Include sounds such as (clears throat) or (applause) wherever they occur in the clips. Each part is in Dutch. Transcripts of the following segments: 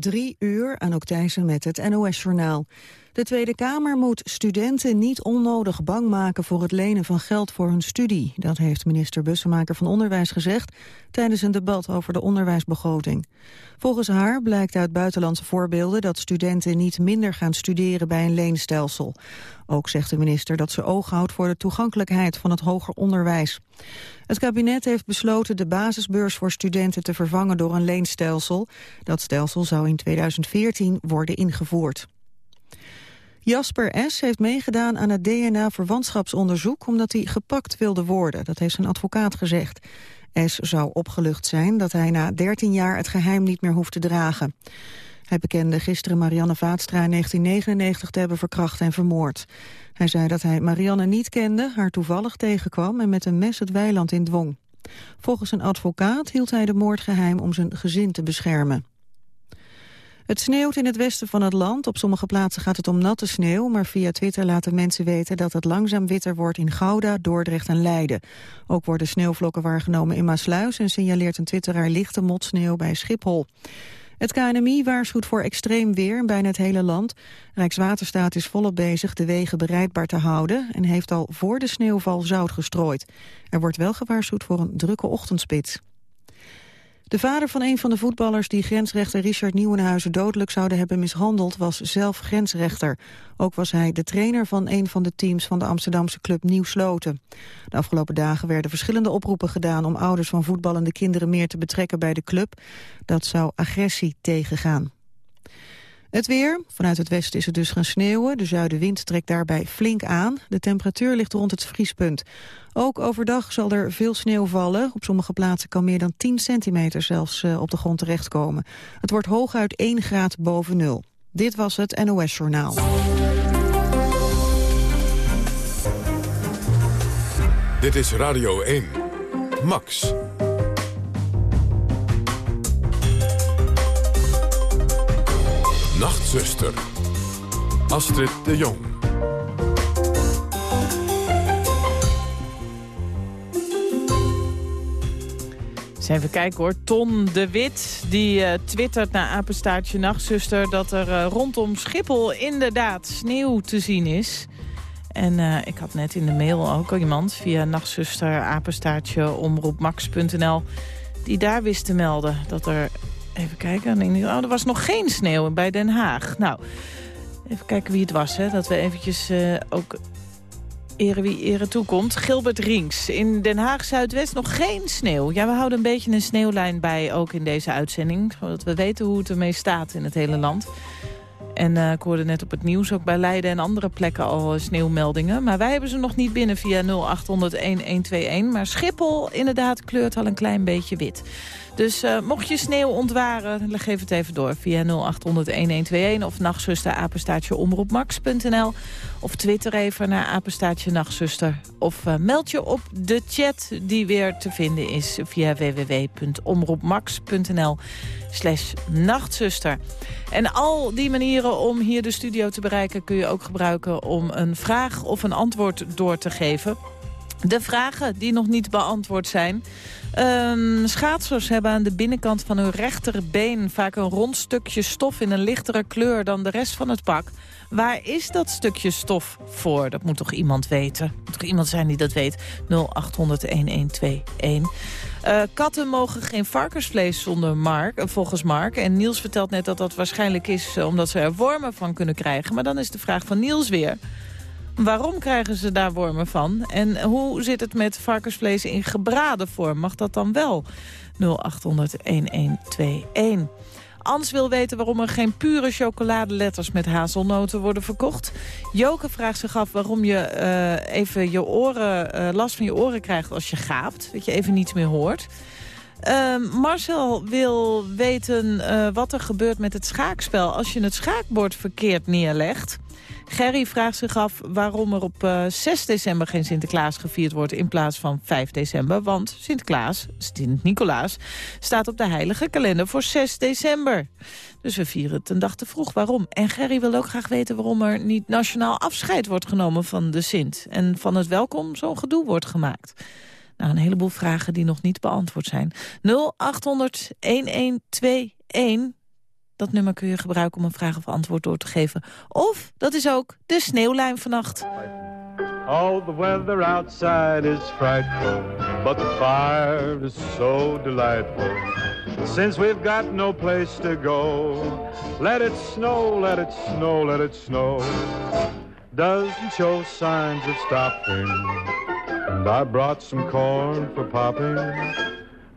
Drie uur, aan Thijssen met het NOS-journaal. De Tweede Kamer moet studenten niet onnodig bang maken voor het lenen van geld voor hun studie. Dat heeft minister Bussemaker van Onderwijs gezegd tijdens een debat over de onderwijsbegroting. Volgens haar blijkt uit buitenlandse voorbeelden dat studenten niet minder gaan studeren bij een leenstelsel. Ook zegt de minister dat ze oog houdt voor de toegankelijkheid van het hoger onderwijs. Het kabinet heeft besloten de basisbeurs voor studenten te vervangen door een leenstelsel. Dat stelsel zou in 2014 worden ingevoerd. Jasper S. heeft meegedaan aan het DNA-verwantschapsonderzoek... omdat hij gepakt wilde worden, dat heeft zijn advocaat gezegd. S. zou opgelucht zijn dat hij na 13 jaar het geheim niet meer hoeft te dragen. Hij bekende gisteren Marianne Vaatstra in 1999 te hebben verkracht en vermoord. Hij zei dat hij Marianne niet kende, haar toevallig tegenkwam... en met een mes het weiland in dwong. Volgens een advocaat hield hij de moord geheim om zijn gezin te beschermen. Het sneeuwt in het westen van het land. Op sommige plaatsen gaat het om natte sneeuw, maar via Twitter laten mensen weten dat het langzaam witter wordt in Gouda, Dordrecht en Leiden. Ook worden sneeuwvlokken waargenomen in Maasluis en signaleert een twitteraar lichte motsneeuw bij Schiphol. Het KNMI waarschuwt voor extreem weer in bijna het hele land. Rijkswaterstaat is volop bezig de wegen bereidbaar te houden... en heeft al voor de sneeuwval zout gestrooid. Er wordt wel gewaarschuwd voor een drukke ochtendspits. De vader van een van de voetballers die grensrechter Richard Nieuwenhuizen dodelijk zouden hebben mishandeld was zelf grensrechter. Ook was hij de trainer van een van de teams van de Amsterdamse club Nieuw Sloten. De afgelopen dagen werden verschillende oproepen gedaan om ouders van voetballende kinderen meer te betrekken bij de club. Dat zou agressie tegengaan. Het weer. Vanuit het westen is het dus gaan sneeuwen. De zuidenwind trekt daarbij flink aan. De temperatuur ligt rond het vriespunt. Ook overdag zal er veel sneeuw vallen. Op sommige plaatsen kan meer dan 10 centimeter zelfs uh, op de grond terechtkomen. Het wordt hooguit 1 graad boven nul. Dit was het NOS Journaal. Dit is Radio 1. Max. Nachtzuster. Astrid de Jong. even kijken hoor. Ton de Wit, die uh, twittert naar apenstaartje nachtzuster... dat er uh, rondom Schiphol inderdaad sneeuw te zien is. En uh, ik had net in de mail ook al iemand via nachtzuster apenstaartje omroepmax.nl... die daar wist te melden dat er Even kijken. Oh, er was nog geen sneeuw bij Den Haag. Nou, even kijken wie het was. Hè, dat we eventjes uh, ook ere wie ere toekomt. Gilbert Rinks. In Den Haag Zuidwest nog geen sneeuw. Ja, we houden een beetje een sneeuwlijn bij, ook in deze uitzending. Zodat we weten hoe het ermee staat in het hele land. En uh, ik hoorde net op het nieuws ook bij Leiden en andere plekken al sneeuwmeldingen. Maar wij hebben ze nog niet binnen via 0800-1121. Maar Schiphol inderdaad kleurt al een klein beetje wit. Dus uh, mocht je sneeuw ontwaren, geef het even door via 0800-1121 of nachtzuster of twitter even naar apenstaatje nachtzuster. Of uh, meld je op de chat die weer te vinden is via www.omroepmax.nl slash nachtzuster. En al die manieren om hier de studio te bereiken kun je ook gebruiken om een vraag of een antwoord door te geven. De vragen die nog niet beantwoord zijn Um, schaatsers hebben aan de binnenkant van hun rechterbeen vaak een rond stukje stof in een lichtere kleur dan de rest van het pak. Waar is dat stukje stof voor? Dat moet toch iemand weten? Moet toch iemand zijn die dat weet? 0800-1121. Uh, katten mogen geen varkensvlees zonder Mark, uh, volgens Mark. En Niels vertelt net dat dat waarschijnlijk is uh, omdat ze er wormen van kunnen krijgen. Maar dan is de vraag van Niels weer. Waarom krijgen ze daar wormen van? En hoe zit het met varkensvlees in gebraden vorm? Mag dat dan wel? 0800-1121. Ans wil weten waarom er geen pure chocoladeletters met hazelnoten worden verkocht. Joke vraagt zich af waarom je uh, even je oren, uh, last van je oren krijgt als je gaapt. Dat je even niets meer hoort. Uh, Marcel wil weten uh, wat er gebeurt met het schaakspel als je het schaakbord verkeerd neerlegt. Gerry vraagt zich af waarom er op uh, eh, 6 december geen Sinterklaas gevierd wordt in plaats van 5 december. Want Sinterklaas, Sint-Nicolaas, staat op de heilige kalender voor 6 december. Dus we vieren het een dag te vroeg. Waarom? En Gerry wil ook graag weten waarom er niet nationaal afscheid wordt genomen van de Sint. En van het welkom zo'n gedoe wordt gemaakt. Nou, een heleboel vragen die nog niet beantwoord zijn. 0800 1121 Dat nummer kun je gebruiken om een vraag of antwoord door te geven. Of, dat is ook de sneeuwlijn vannacht. All the weather outside is frightful, but the fire is so delightful. Since we've got no place to go, let it snow, let it snow, let it snow. Doesn't show signs of stopping, and I brought some corn for popping.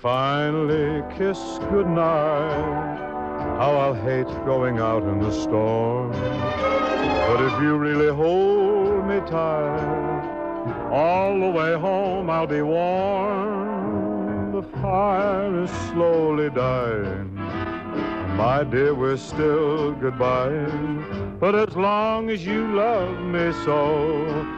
Finally kiss goodnight, how I'll hate going out in the storm. But if you really hold me tight, all the way home I'll be warm. The fire is slowly dying. My dear, we're still goodbye. But as long as you love me so,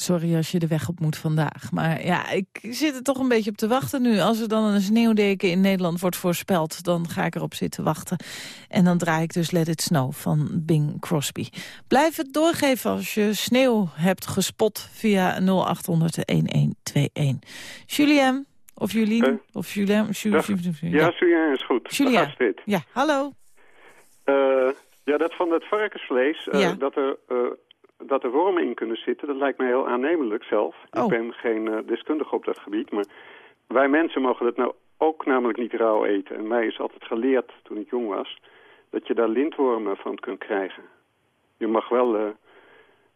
Sorry als je de weg op moet vandaag. Maar ja, ik zit er toch een beetje op te wachten nu. Als er dan een sneeuwdeken in Nederland wordt voorspeld... dan ga ik erop zitten wachten. En dan draai ik dus Let It Snow van Bing Crosby. Blijf het doorgeven als je sneeuw hebt gespot... via 0800-1121. Julien, of Julien, Hey. of Julien... Ju- Dag. Ju- Ju- Ja, Julien is goed. Julien. Ja, hallo. Eh, ja, dat van het varkensvlees, eh, Ja. dat, er, eh, dat er wormen in kunnen zitten, dat lijkt mij heel aannemelijk zelf. Oh. Ik ben geen eh, deskundige op dat gebied, maar wij mensen mogen dat nou ook namelijk niet rauw eten. En mij is altijd geleerd, toen ik jong was, dat je daar lintwormen van kunt krijgen. Je mag wel eh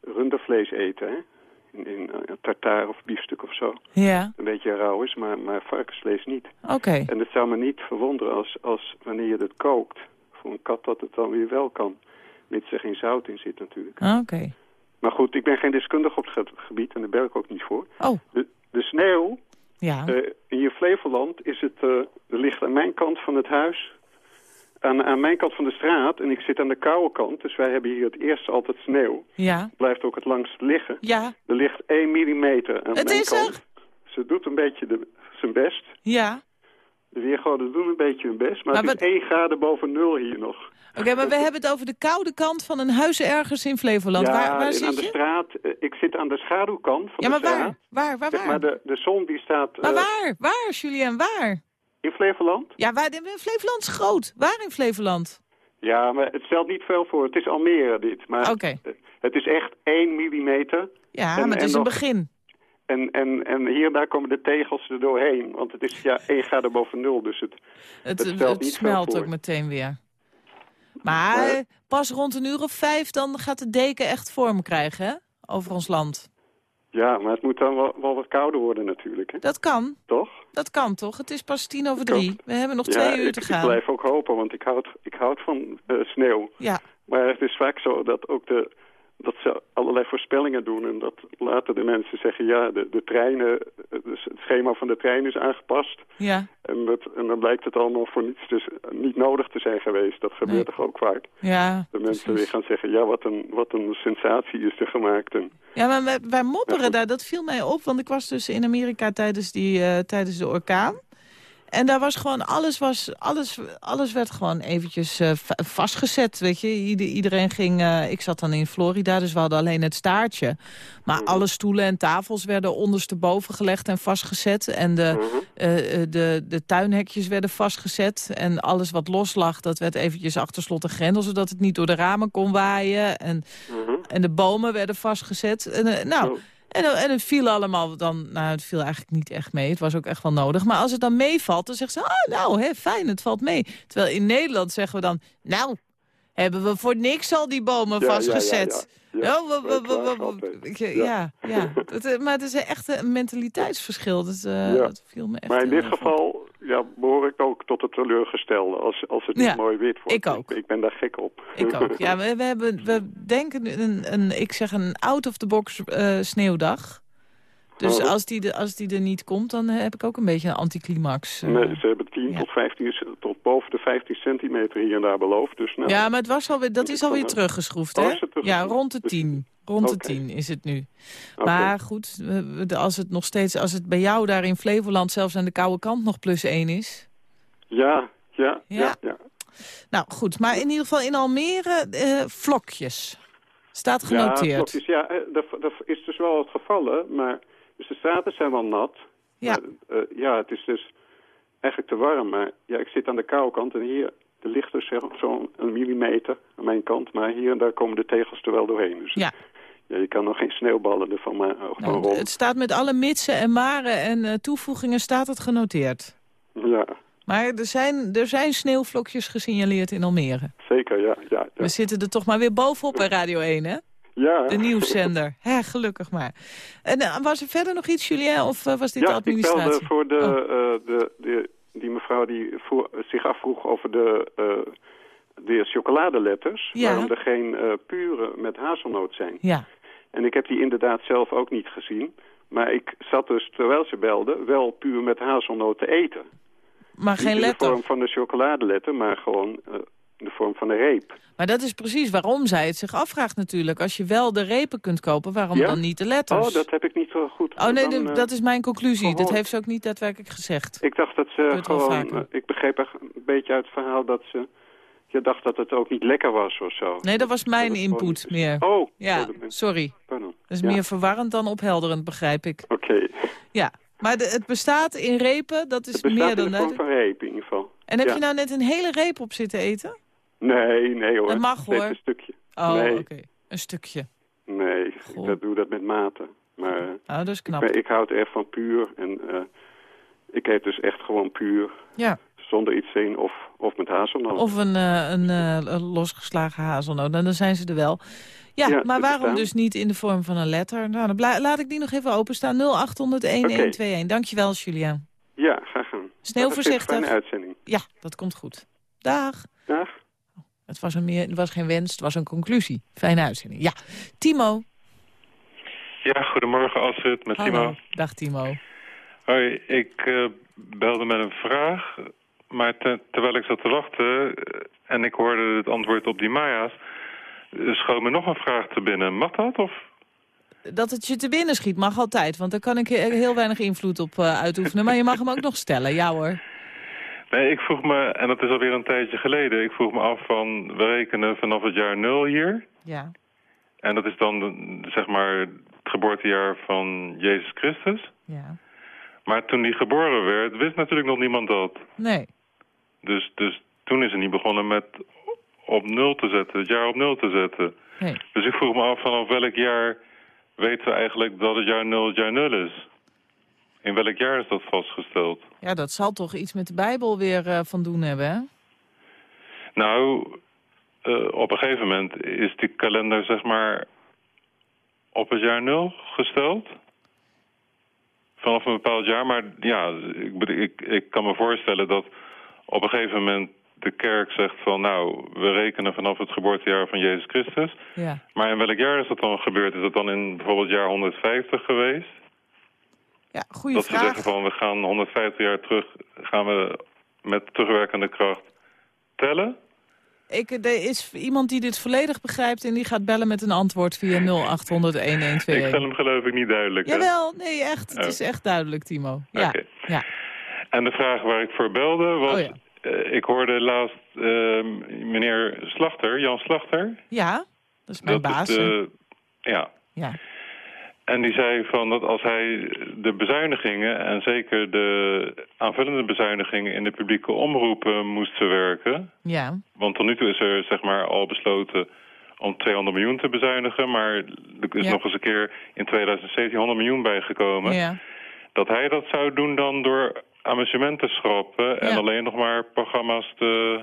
rundervlees eten, hè? In, in eh, tartaar of biefstuk of zo. Ja, Een beetje rauw is, maar, maar varkensvlees niet. oké. En het zou me niet verwonderen als, als wanneer je het kookt voor een kat dat het dan weer wel kan. Mits er geen zout in zit natuurlijk. Oké. Maar goed, ik ben geen deskundige op het ge- gebied en daar ben ik ook niet voor. Oh, De, de sneeuw ja. eh, in je Flevoland is het, er ligt aan mijn kant van het huis, aan, aan mijn kant van de straat. En ik zit aan de koude kant, dus wij hebben hier het eerst altijd sneeuw. Ja, Blijft ook het langst liggen. ja, Er ligt 1 millimeter aan Het mijn is kant. er? Ze doet een beetje de, zijn best. ja. De weergoden doen een beetje hun best, maar, Maar het is wat- 1 graden boven nul hier nog. Oké, maar we hebben het over de koude kant van een huis ergens in Flevoland. ja, waar waar en aan zit de straat. eh, Ik zit aan de schaduwkant van Ja, maar de straat. waar? Waar, waar, Zeg waar? Maar de, de zon die staat Maar eh, waar? Waar, Julien, waar? in Flevoland. Ja, waar, Flevoland is groot. Waar in Flevoland? Ja, maar het stelt niet veel voor. Het is Almere dit. Maar Oké. eh, het is echt 1 millimeter. Ja, En- maar het is een nog- begin. En, en, en hier en daar komen de tegels er doorheen. Want het is ja 1 graden boven nul. Dus het, Het, Het smelt ook meteen weer. Maar Maar- eh, pas rond een uur of vijf, dan gaat de deken echt vorm krijgen, hè? Over ons land. ja, maar het moet dan wel, wel wat kouder worden natuurlijk. Hè? Dat kan. Toch? Dat kan toch? Het is pas tien over Ik drie. We hebben nog ja, twee uur ik, te ik gaan. blijf ook hopen. Want ik houd, ik houd van eh, sneeuw. Ja, Maar het is vaak zo dat ook de dat ze allerlei voorspellingen doen en dat later de mensen zeggen ja, de, de treinen, dus het schema van de trein is aangepast. ja, En, dat, en dan blijkt het allemaal voor niets dus niet nodig te zijn geweest. Dat gebeurt Nee. toch ook vaak. ja. De mensen precies. weer gaan zeggen, ja, wat een, wat een sensatie is er gemaakt. En, Ja, maar wij, wij mopperen daar, dat viel mij op. Want ik was dus in Amerika tijdens, die, eh, tijdens de orkaan. En daar was gewoon, alles, was, alles, alles werd gewoon eventjes uh, vastgezet, weet je. iedereen ging, uh, ik zat dan in Florida, dus we hadden alleen het staartje. Maar Mhm. alle stoelen en tafels werden ondersteboven gelegd en vastgezet. En de, Mhm. uh, de, de tuinhekjes werden vastgezet. En alles wat los lag, dat werd eventjes achter slot en grendel... zodat het niet door de ramen kon waaien. En, Mhm. en de bomen werden vastgezet. En, nou... En, en het viel allemaal dan, nou het viel eigenlijk niet echt mee. Het was ook echt wel nodig. Maar als het dan meevalt, dan zeggen ze, oh nou, hè, fijn, het valt mee. Terwijl in Nederland zeggen we dan, nou, hebben we voor niks al die bomen ja, vastgezet. Ja, ja, ja. Oh, ja, ja. (laughs) Eh, maar het is echt een mentaliteitsverschil. Dat, eh, dat viel me echt Maar in dit geval ja, behoor ik ook tot het teleurgestelde als, als het niet mooi wit wordt. ik ook. Ik, ben daar gek op. Ik ook. Ja, we, we, hebben, we denken een, een, ik zeg een out-of-the-box eh, sneeuwdag. Dus Oh. als, die de, als die er niet komt, dan heb ik ook een beetje een anticlimax. eh. Nee, ze hebben 10 ja. tot 15, c- tot boven de 15 centimeter hier en daar beloofd. Dus nou, Ja, maar het was alweer, dat is alweer teruggeschroefd, Oh, hè? Ja, rond de Dus- 10. Rond de Oké. 10 is het nu. Maar goed, als het nog steeds, als het bij jou daar in Flevoland zelfs aan de koude kant nog plus 1 is. Ja, ja, Ja. ja, ja. Nou goed, maar in ieder geval in Almere eh, vlokjes. Staat Ja, genoteerd. klokjes, ja, eh, dat, dat is dus wel het geval, maar dus de straten zijn wel nat. Ja. Maar, eh, ja, het is dus eigenlijk te warm, maar ja, ik zit aan de koude kant en hier er ligt dus zo'n millimeter aan mijn kant, maar hier en daar komen de tegels er wel doorheen. Dus Ja. ja, je kan nog geen sneeuwballen ervan maar Nou, rond. het staat met alle mitsen en maren en eh, toevoegingen staat het genoteerd. Ja, Maar er zijn, er zijn sneeuwvlokjes gesignaleerd in Almere. zeker, ja, ja, ja. We zitten er toch maar weer bovenop bij Radio 1, hè? Ja. De nieuwszender. (laughs) Hè, gelukkig maar. En eh, was er verder nog iets, Julien? Of eh, was dit de Ja, ik administratie? belde voor de, Oh. eh, de, de, die mevrouw die voor, zich afvroeg over de, de chocoladeletters. Ja. Waarom er geen eh, pure met hazelnoot zijn. Ja, En ik heb die inderdaad zelf ook niet gezien. Maar ik zat dus, terwijl ze belde, wel puur met hazelnoot te eten. maar Niet geen in de letter. vorm van de chocoladeletter, maar gewoon in de vorm van een reep. Maar dat is precies waarom zij het zich afvraagt natuurlijk. Als je wel de repen kunt kopen, waarom Ja? dan niet de letters? Oh, dat heb ik niet zo goed Oh nee, dan, de- eh, dat is mijn conclusie. Dat heeft ze ook niet daadwerkelijk gezegd. Ik dacht dat ze gewoon... eh, ik begreep echt een beetje uit het verhaal dat ze... Je dacht dat het ook niet lekker was of zo. Nee, dat was mijn input meer. Oh, Ja, sorry. pardon. Dat is Ja, meer verwarrend dan ophelderend, begrijp ik. Oké. Ja, maar de, het bestaat in repen, dat is Het bestaat meer in dan de vorm van reep in ieder geval. En heb ja. je nou net een hele reep op zitten eten? Nee, nee hoor. Dat mag, hoor. een stukje. Oh, Nee. oké. Een stukje. Nee, Goh. ik doe dat met mate. Maar eh, Nou, dat is knap. ik, ik houd erg van puur. En eh, ik eet dus echt gewoon puur. Ja. Zonder iets in of, of met hazelnoot. Of een, eh, een, eh, een losgeslagen hazelnoot. Nou, dan zijn ze er wel. Ja, Ja, maar waarom bestaan. dus niet in de vorm van een letter? Nou, dan laat ik die nog even openstaan. 0800-1121. Dankjewel, Julian. Ja, graag gedaan. Sneeuwvoorzichtig. Fijne uitzending. Ja, dat komt goed. Dag. Dag. Het was, een meer, het was geen wens, het was een conclusie. Fijne uitzending. Ja, Timo. Ja, goedemorgen Astrid, met Hallo. Timo. Dag Timo. Hoi, ik eh, belde met een vraag, maar te- terwijl ik zat te wachten eh, en ik hoorde het antwoord op die Maya's, eh, schoot me nog een vraag te binnen. Mag dat? Of? Dat het je te binnen schiet mag altijd, want daar kan ik he- heel weinig invloed op uitoefenen. Maar je mag hem ook nog stellen, ja hoor. Nee, ik vroeg me, en dat is alweer een tijdje geleden, ik vroeg me af van, we rekenen vanaf het jaar nul hier. Ja. En dat is dan, zeg maar, het geboortejaar van Jezus Christus. Ja. Maar toen die geboren werd, wist natuurlijk nog niemand dat. Nee. Dus, dus toen is er niet begonnen met op nul te zetten, het jaar op nul te zetten. Nee. Dus ik vroeg me af vanaf welk jaar weten we eigenlijk dat het jaar nul het jaar nul is? In welk jaar is dat vastgesteld? Ja, dat zal toch iets met de Bijbel weer eh, van doen hebben, hè? Nou, eh, op een gegeven moment is die kalender zeg maar op het jaar nul gesteld. Vanaf een bepaald jaar. Maar ja, ik, ik, ik kan me voorstellen dat op een gegeven moment de kerk zegt van... nou, we rekenen vanaf het geboortejaar van Jezus Christus. Ja. Maar in welk jaar is dat dan gebeurd? Is dat dan in bijvoorbeeld jaar 150 geweest? Ja, goede dat ze vraag. zeggen van we gaan 150 jaar terug, gaan we met terugwerkende kracht tellen? Ik, er is iemand die dit volledig begrijpt en die gaat bellen met een antwoord via 0800-1121. Ik stel hem geloof ik niet duidelijk. hè? Jawel, nee, echt. Het Oh. is echt duidelijk, Timo. Ja, ja. En de vraag waar ik voor belde was... Oh ja. eh, ik hoorde laatst eh, meneer Slachter, Jan Slachter. Ja, dat is mijn dat baas. is hè? de, ja, Ja. En die zei van dat als hij de bezuinigingen... en zeker de aanvullende bezuinigingen in de publieke omroepen moest verwerken... ja, want tot nu toe is er zeg maar al besloten om 200 miljoen te bezuinigen... maar er is Ja. nog eens een keer in 2017 100 miljoen bijgekomen... ja. dat hij dat zou doen dan door amusement te schrappen... en alleen nog maar programma's te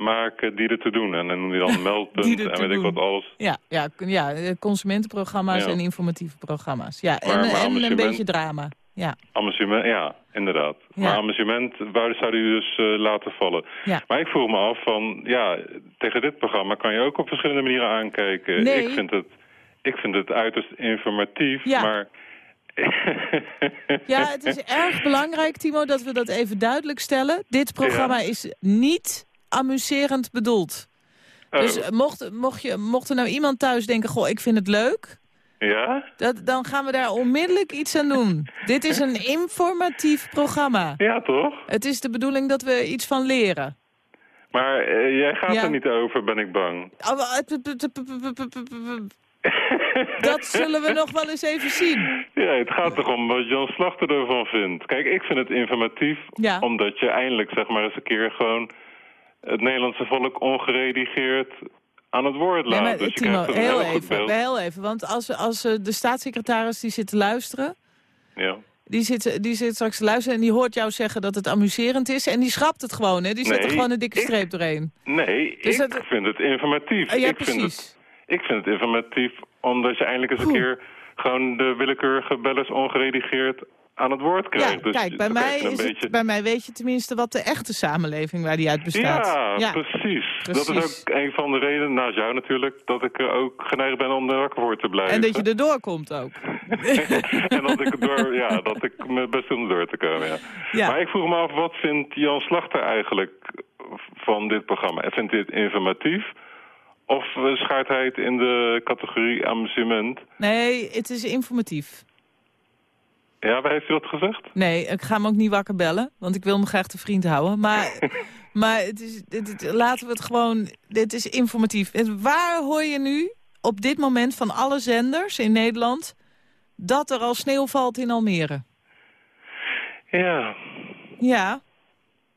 maken die er te doen. En dan noem je dan meldpunt en weet ik wat alles. Ja, ja, ja, eh, consumentenprogramma's Ja. en informatieve programma's. Ja, Maar- en, maar en een beetje drama. Ja, Amusement, ja, inderdaad. Ja. Maar amusement wou, zou hij dus eh, laten vallen. Ja. Maar ik vroeg me af van, ja, tegen dit programma kan je ook op verschillende manieren aankijken. Nee. Ik vind het, ik vind het uiterst informatief, Ja. maar... ja (laughs) het is erg belangrijk, Timo, dat we dat even duidelijk stellen. Dit programma is niet amuserend bedoeld. Oh, Dus mocht, mocht, je, mocht er nou iemand thuis denken, goh, ik vind het leuk... ja? Dat, dan gaan we daar onmiddellijk iets aan doen. (laughs) Dit is een informatief programma. Ja, toch? Het is de bedoeling dat we iets van leren. Maar eh, jij gaat Ja. er niet over, ben ik bang. Dat zullen we nog wel eens even zien. Ja, het gaat toch om wat Jan Slachter ervan vindt. Kijk, ik vind het informatief, Ja. omdat je eindelijk zeg maar eens een keer gewoon het Nederlandse volk ongeredigeerd aan het woord laat. Nee, maar, dus Timo, heel even, heel even. Want als, als eh, de staatssecretaris die zit te luisteren... Ja. Die zit, die zit straks te luisteren en die hoort jou zeggen dat het amuserend is. En die schrapt het gewoon, hè? Die zet er gewoon een dikke ik- streep doorheen. Nee, Dus ik dat- vind het informatief. Oh, ja, ik, vind het, ik vind het informatief omdat je eindelijk eens een Oeh. keer gewoon de willekeurige bellers ongeredigeerd aan het woord krijgt. Ja, Dus kijk, bij mij, is beetje... het, bij mij weet je tenminste wat de echte samenleving waar die uit bestaat. Ja, precies. Dat is ook een van de redenen, naast jou natuurlijk, dat ik er ook geneigd ben om er wakker voor te blijven. En dat je erdoor komt ook. (laughs) en dat ik, door, ja, dat ik me best doen door te komen, ja. Ja. Maar ik vroeg me af, wat vindt Jan Slachter eigenlijk van dit programma? Vindt het informatief? Of eh, schaart hij het in de categorie amusement? Nee, het is informatief. Ja, waar heeft hij dat gezegd? Nee, ik ga hem ook niet wakker bellen, want ik wil hem graag te vriend houden. Maar, (laughs) maar het is, laten we het gewoon... Dit is informatief. Waar hoor je nu op dit moment van alle zenders in Nederland... dat er al sneeuw valt in Almere? Ja, Ja,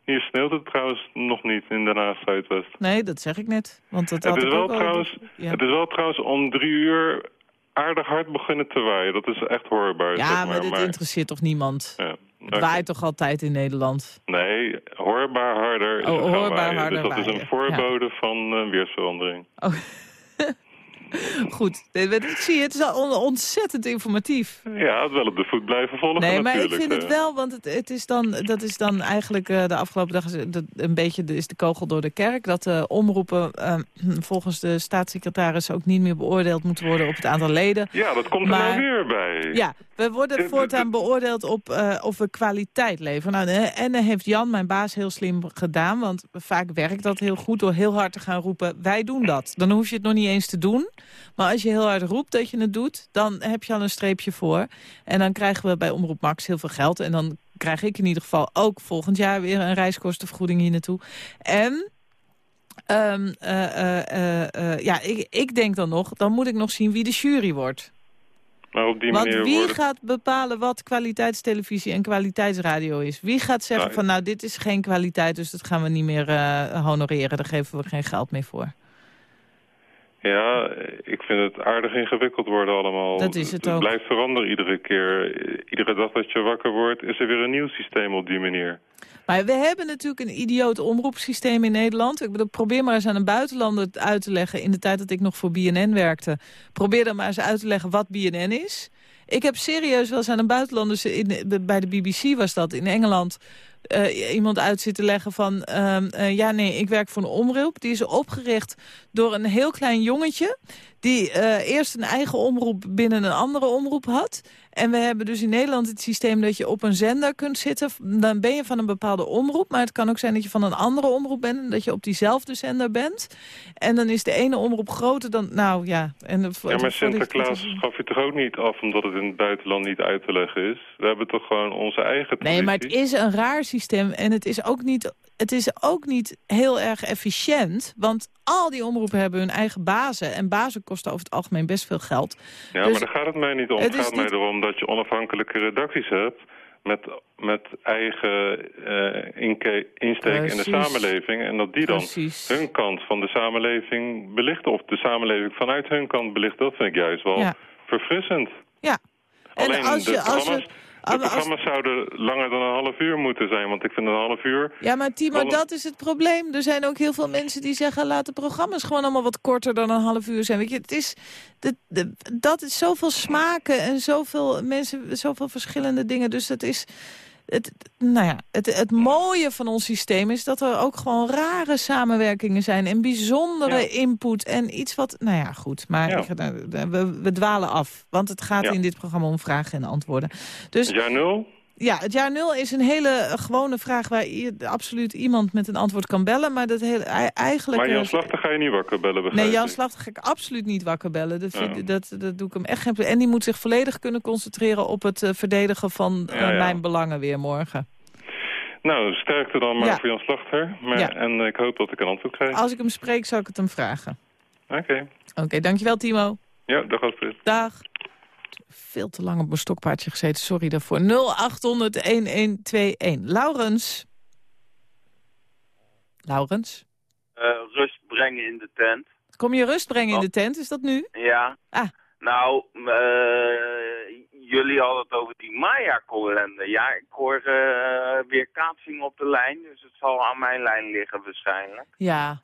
hier sneeuwt het trouwens nog niet in Den Haag Zuidwest. nee, dat zeg ik net. Want dat Het is, wel al- Ja. het is wel trouwens om drie uur aardig hard beginnen te waaien. Dat is echt hoorbaar. Ja, zeg maar dit interesseert toch niemand? ja. Het waait toch altijd in Nederland? Nee, hoorbaar harder Oh, hoorbaar waaien. harder Dus dat is een voorbode van eh, weersverandering. Oh. (laughs) (laughs) Goed, ik zie je, het is al on- ontzettend informatief. Ja, het wel op de voet blijven volgen Nee, maar ik vind het eh. wel, want het, het is dan, dat is dan eigenlijk eh, de afgelopen dag is het een beetje de, is de kogel door de kerk. Dat de omroepen eh, (clears throat) volgens de staatssecretaris ook niet meer beoordeeld moeten worden op het aantal leden. Ja, dat komt er nou weer bij. Ja, we worden voortaan beoordeeld op eh, of we kwaliteit leveren. Nou, en dan heeft Jan, mijn baas, heel slim gedaan. Want vaak werkt dat heel goed door heel hard te gaan roepen... wij doen dat. Dan hoef je het nog niet eens te doen. Maar als je heel hard roept dat je het doet... dan heb je al een streepje voor. En dan krijgen we bij Omroep Max heel veel geld. En dan krijg ik in ieder geval ook volgend jaar... weer een reiskostenvergoeding hier naartoe. En... ehm, eh, eh, eh, ja, ik, ik denk dan nog, dan moet ik nog zien wie de jury wordt. Maar op die Want wie worden... gaat bepalen wat kwaliteitstelevisie en kwaliteitsradio is? Wie gaat zeggen Nou, van nou dit is geen kwaliteit, dus dat gaan we niet meer honoreren. Daar geven we geen geld meer voor. Ja, ik vind het aardig ingewikkeld worden allemaal. Dat is het ook. Het blijft veranderen iedere keer. Iedere dag dat je wakker wordt, is er weer een nieuw systeem op die manier. Maar we hebben natuurlijk een idioot omroepsysteem in Nederland. Ik bedoel, probeer maar eens aan een buitenlander uit te leggen... in de tijd dat ik nog voor BNN werkte. Probeer dan maar eens uit te leggen wat BNN is. Ik heb serieus wel eens aan een buitenlander... In, bij de BBC was dat, in Engeland... eh, iemand uit zitten leggen van... ehm, eh, ja, nee, ik werk voor een omroep. Die is opgericht door een heel klein jongetje... die eh, eerst een eigen omroep binnen een andere omroep had. En we hebben dus in Nederland het systeem dat je op een zender kunt zitten. Dan ben je van een bepaalde omroep. Maar het kan ook zijn dat je van een andere omroep bent. En dat je op diezelfde zender bent. En dan is de ene omroep groter dan... Nou ja. En de, Ja, maar Sinterklaas gaf je toch ook niet af omdat het in het buitenland niet uit te leggen is? We hebben toch gewoon onze eigen traditie? Nee, maar het is een raar systeem. En het is ook niet, het is ook niet heel erg efficiënt. Want al die omroepen hebben hun eigen bazen. En bazen kosten over het algemeen best veel geld. Ja, Dus maar daar gaat het mij niet om. het gaat mij niet- erom dat je onafhankelijke redacties hebt... met, met eigen eh, insteek in de samenleving... en dat die dan Precies. hun kant van de samenleving belichten... of de samenleving vanuit hun kant belicht. Dat vind ik juist wel Ja. verfrissend. Ja. En Alleen als de je- als je- programma's, de als- programma's zouden langer dan een half uur moeten zijn. Want ik vind een half uur... Ja, maar Timo, een- dat is het probleem. Er zijn ook heel veel mensen die zeggen... laat de programma's gewoon allemaal wat korter dan een half uur zijn. Weet je, het is, de, de, dat is zoveel smaken en zoveel mensen, zoveel verschillende dingen. Dus dat is... Het, nou ja, het, het mooie van ons systeem is dat er ook gewoon rare samenwerkingen zijn... en bijzondere Ja. input en iets wat... Nou ja, goed, maar Ja. ik, nou, we, we dwalen af. Want het gaat in dit programma om vragen en antwoorden. Dus Het jaar nul? Ja, het jaar nul is een hele gewone vraag... waar absoluut iemand met een antwoord kan bellen. Maar dat hele, eigenlijk... Maar Jan Slachter ga je niet wakker bellen, begrijp Nee, Jan. Slachter ga ik absoluut niet wakker bellen. Dat, vind, Ja. dat, dat doe ik hem echt geen En die moet zich volledig kunnen concentreren... op het eh, verdedigen van eh, Ja, ja. mijn belangen weer morgen. Nou, sterkte dan maar voor Jan Slachter. Maar, Ja. En ik hoop dat ik een antwoord krijg. Als ik hem spreek, zal ik het hem vragen. Oké. Oké, dankjewel Timo. Ja, dag Astrid. Dag. Veel te lang op mijn stokpaardje gezeten, sorry daarvoor. 0800-1121. Laurens. Laurens. eh, rust brengen in de tent. Kom je rust brengen in de tent, is dat nu? Ja. Ah. Nou, eh, jullie hadden het over die Maya-kalender. Ja, ik hoor eh weer kaatsing op de lijn, dus het zal aan mijn lijn liggen waarschijnlijk. Ja,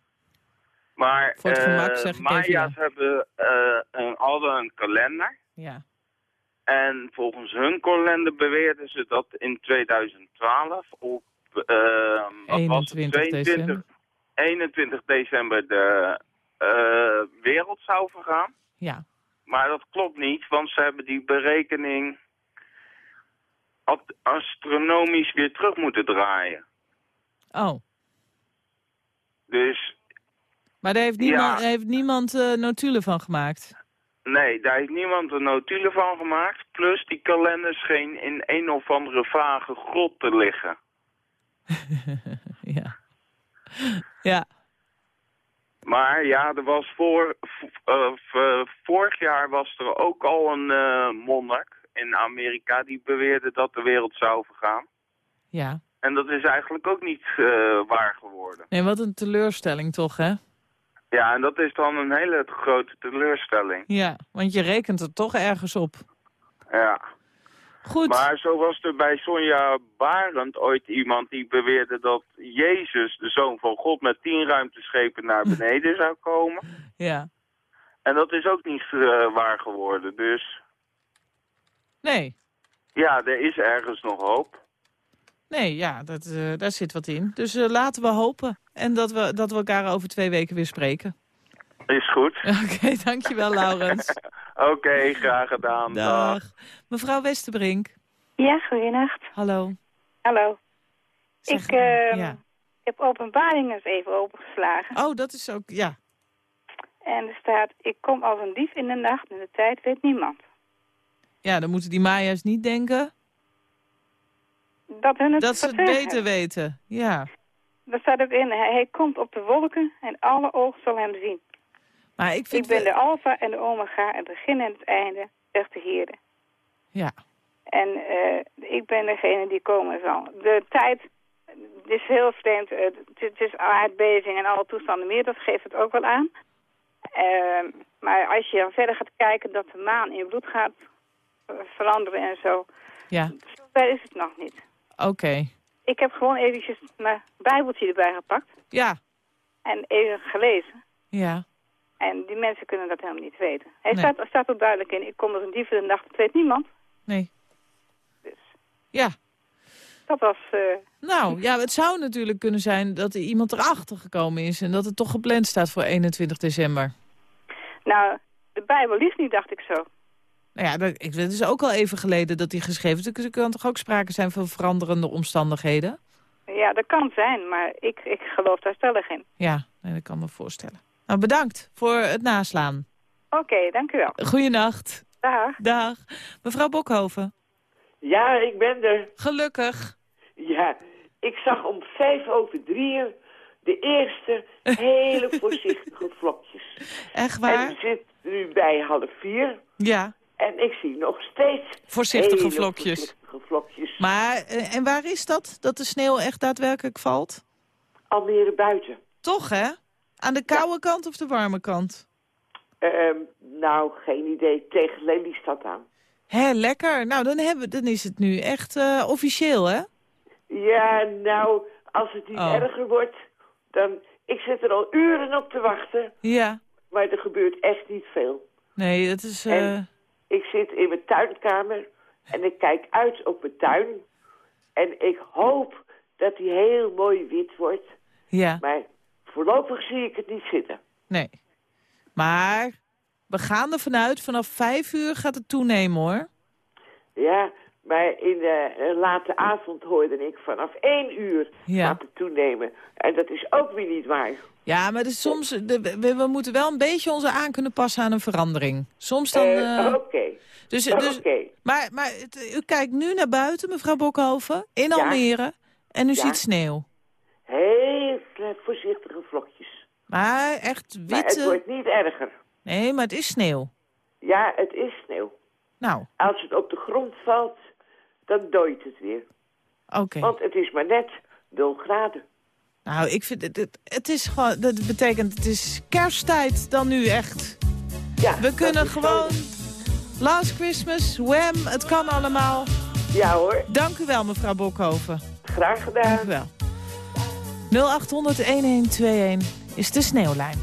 Maar Voor het gemak zeg ik even Maya's ja. hebben, een, hadden een kalender. ja. En volgens hun kalender beweerden ze dat in 2012 op eh, wat was het, 21 december. 21 december de eh, wereld zou vergaan. Ja, Maar dat klopt niet, want ze hebben die berekening astronomisch weer terug moeten draaien. oh. Dus Maar daar heeft niemand, heeft niemand eh, notulen van gemaakt. Nee, daar heeft niemand een notulen van gemaakt. Plus die kalender scheen in een of andere vage grot te liggen. (laughs) ja. Ja, Maar ja, er was voor, eh, vorig jaar was er ook al een eh, monnik in Amerika die beweerde dat de wereld zou vergaan. ja. En dat is eigenlijk ook niet eh, waar geworden. Nee, wat een teleurstelling toch, hè? Ja, en dat is dan een hele grote teleurstelling. Ja, want je rekent er toch ergens op. Ja. Goed. Maar zo was er bij Sonja Barend ooit iemand die beweerde dat Jezus, de Zoon van God, met tien ruimteschepen naar (laughs) beneden zou komen. Ja. En dat is ook niet eh, waar geworden. Dus Nee. ja, er is ergens nog hoop. Nee, ja, dat, eh, daar zit wat in. Dus eh, laten we hopen. En dat we, dat we elkaar over twee weken weer spreken. Is goed. (laughs) Oké, dankjewel, Laurens. (laughs) Oké, graag gedaan. Dag. Mevrouw Westerbrink. Ja, goedenacht. Hallo. Hallo. Zeg, ik ehm, ja. heb openbaringen eens even opengeslagen. Oh, dat is ook... Ja. En er staat, ik kom als een dief in de nacht en de tijd weet niemand. ja, dan moeten die Maya's niet denken Dat hun het dat ze het beter weten. Ja. Staat ook in, hij, hij komt op de wolken en alle ogen zal hem zien. Maar ik vind... Ik ben de alfa en de omega, het begin en het einde, zegt de Heer. Ja. En eh, ik ben degene die komen zal. De tijd is heel vreemd. eh, Het, het is aardbeving en alle toestanden meer. Dat geeft het ook wel aan. Ehm, maar als je dan verder gaat kijken dat de maan in bloed gaat eh, veranderen en zo. Ja. Zover is het nog niet. Oké. Ik heb gewoon eventjes mijn bijbeltje erbij gepakt. Ja. En even gelezen. Ja. En die mensen kunnen dat helemaal niet weten. Hij Nee. staat, er staat ook duidelijk in. Ik kom als een dief in de nacht. Dat weet niemand. Nee. Dus Ja. dat was... eh, Nou, ja, het zou natuurlijk kunnen zijn dat er iemand erachter gekomen is... en dat het toch gepland staat voor 21 december. Nou, De Bijbel liegt niet, dacht ik zo. Nou ja, dat, ik, het is ook al even geleden dat die geschreven is. Dus er kan toch ook sprake zijn van veranderende omstandigheden? Ja, dat kan zijn, maar ik, ik geloof daar stellig in. Ja, nee, dat kan me voorstellen. Nou, bedankt voor het naslaan. Oké, dank u wel. Goeienacht. Dag. Dag. Mevrouw Bokhoven. Ja, ik ben er. Gelukkig. Ja, ik zag om vijf over drieën de eerste hele (laughs) voorzichtige vlokjes. Echt En waar? we zitten nu bij half vier. Ja, En ik zie nog steeds voorzichtige vlokjes. voorzichtige vlokjes. Maar, eh, en waar is dat? Dat de sneeuw echt daadwerkelijk valt? Almere buiten. Toch, hè? Aan de koude kant of de warme kant? Ehm, nou, geen idee. Tegen Lelystad aan. Hé, lekker. Nou, dan, hebben, dan is het nu echt eh, officieel, hè? Ja, nou, als het niet Oh. erger wordt, dan... Ik zit er al uren op te wachten, Ja. maar er gebeurt echt niet veel. Nee, het is... eh, En- Ik zit in mijn tuinkamer en ik kijk uit op mijn tuin. En ik hoop dat die heel mooi wit wordt. ja, Maar voorlopig zie ik het niet zitten. nee. Maar we gaan er vanuit, vanaf vijf uur gaat het toenemen, hoor. Ja, maar in de eh, late avond hoorde ik vanaf één uur Ja. het toenemen. En dat is ook weer niet waar. Ja, maar is soms, de, we, we moeten wel een beetje onze aan kunnen passen aan een verandering. Soms dan... Eh, Oké, dus, dus. Maar, maar het- u kijkt nu naar buiten, mevrouw Bokhoven, in Ja. Almere. En u Ja. ziet sneeuw. Heel klein, voorzichtige vlokjes. Maar echt Maar het witte... wordt niet erger. Nee, maar het is sneeuw. Ja, het is sneeuw. Nou, Als het op de grond valt, dan dooit het weer. oké. Want het is maar net 0 graden. Nou, ik vind het, het, het is gewoon, dat betekent het is kersttijd dan nu echt. Ja, We kunnen gewoon Last Christmas, Wham, het kan allemaal. Ja hoor, Dank u wel, mevrouw Bokhoven. graag gedaan. Dank u wel. 0800-1121 is de sneeuwlijn.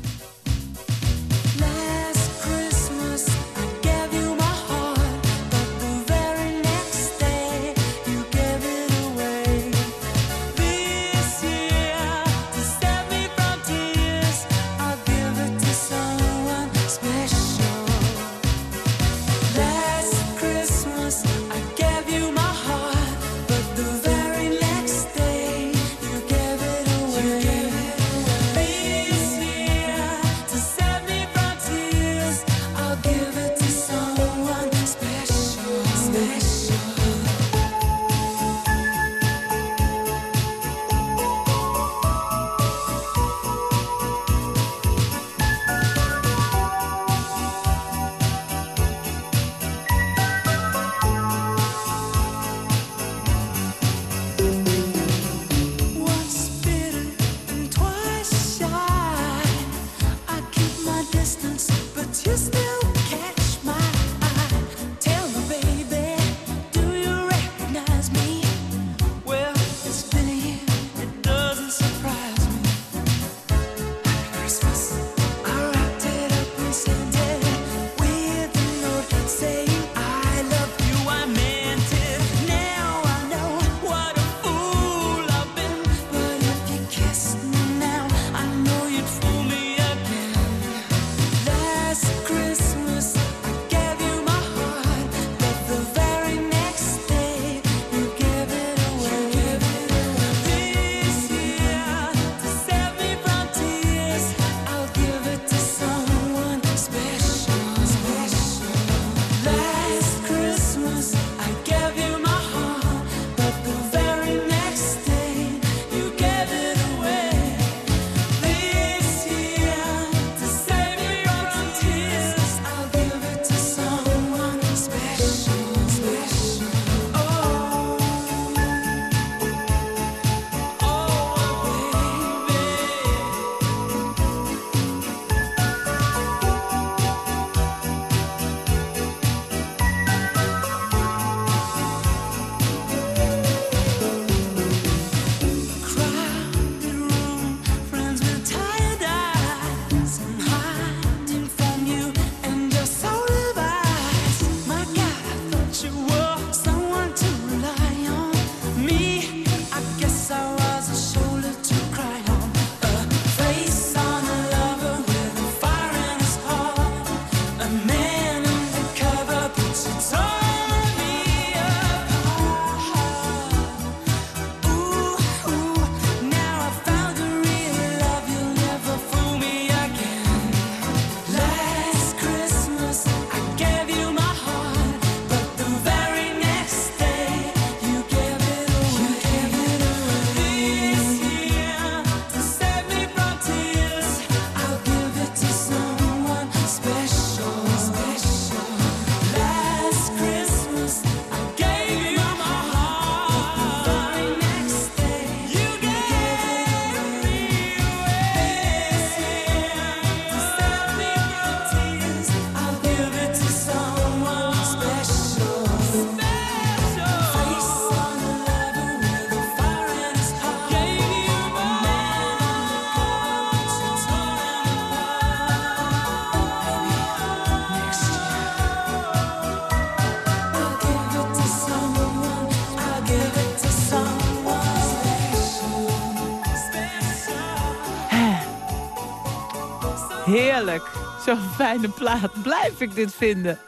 Heerlijk. Zo'n fijne plaat. Blijf ik dit vinden.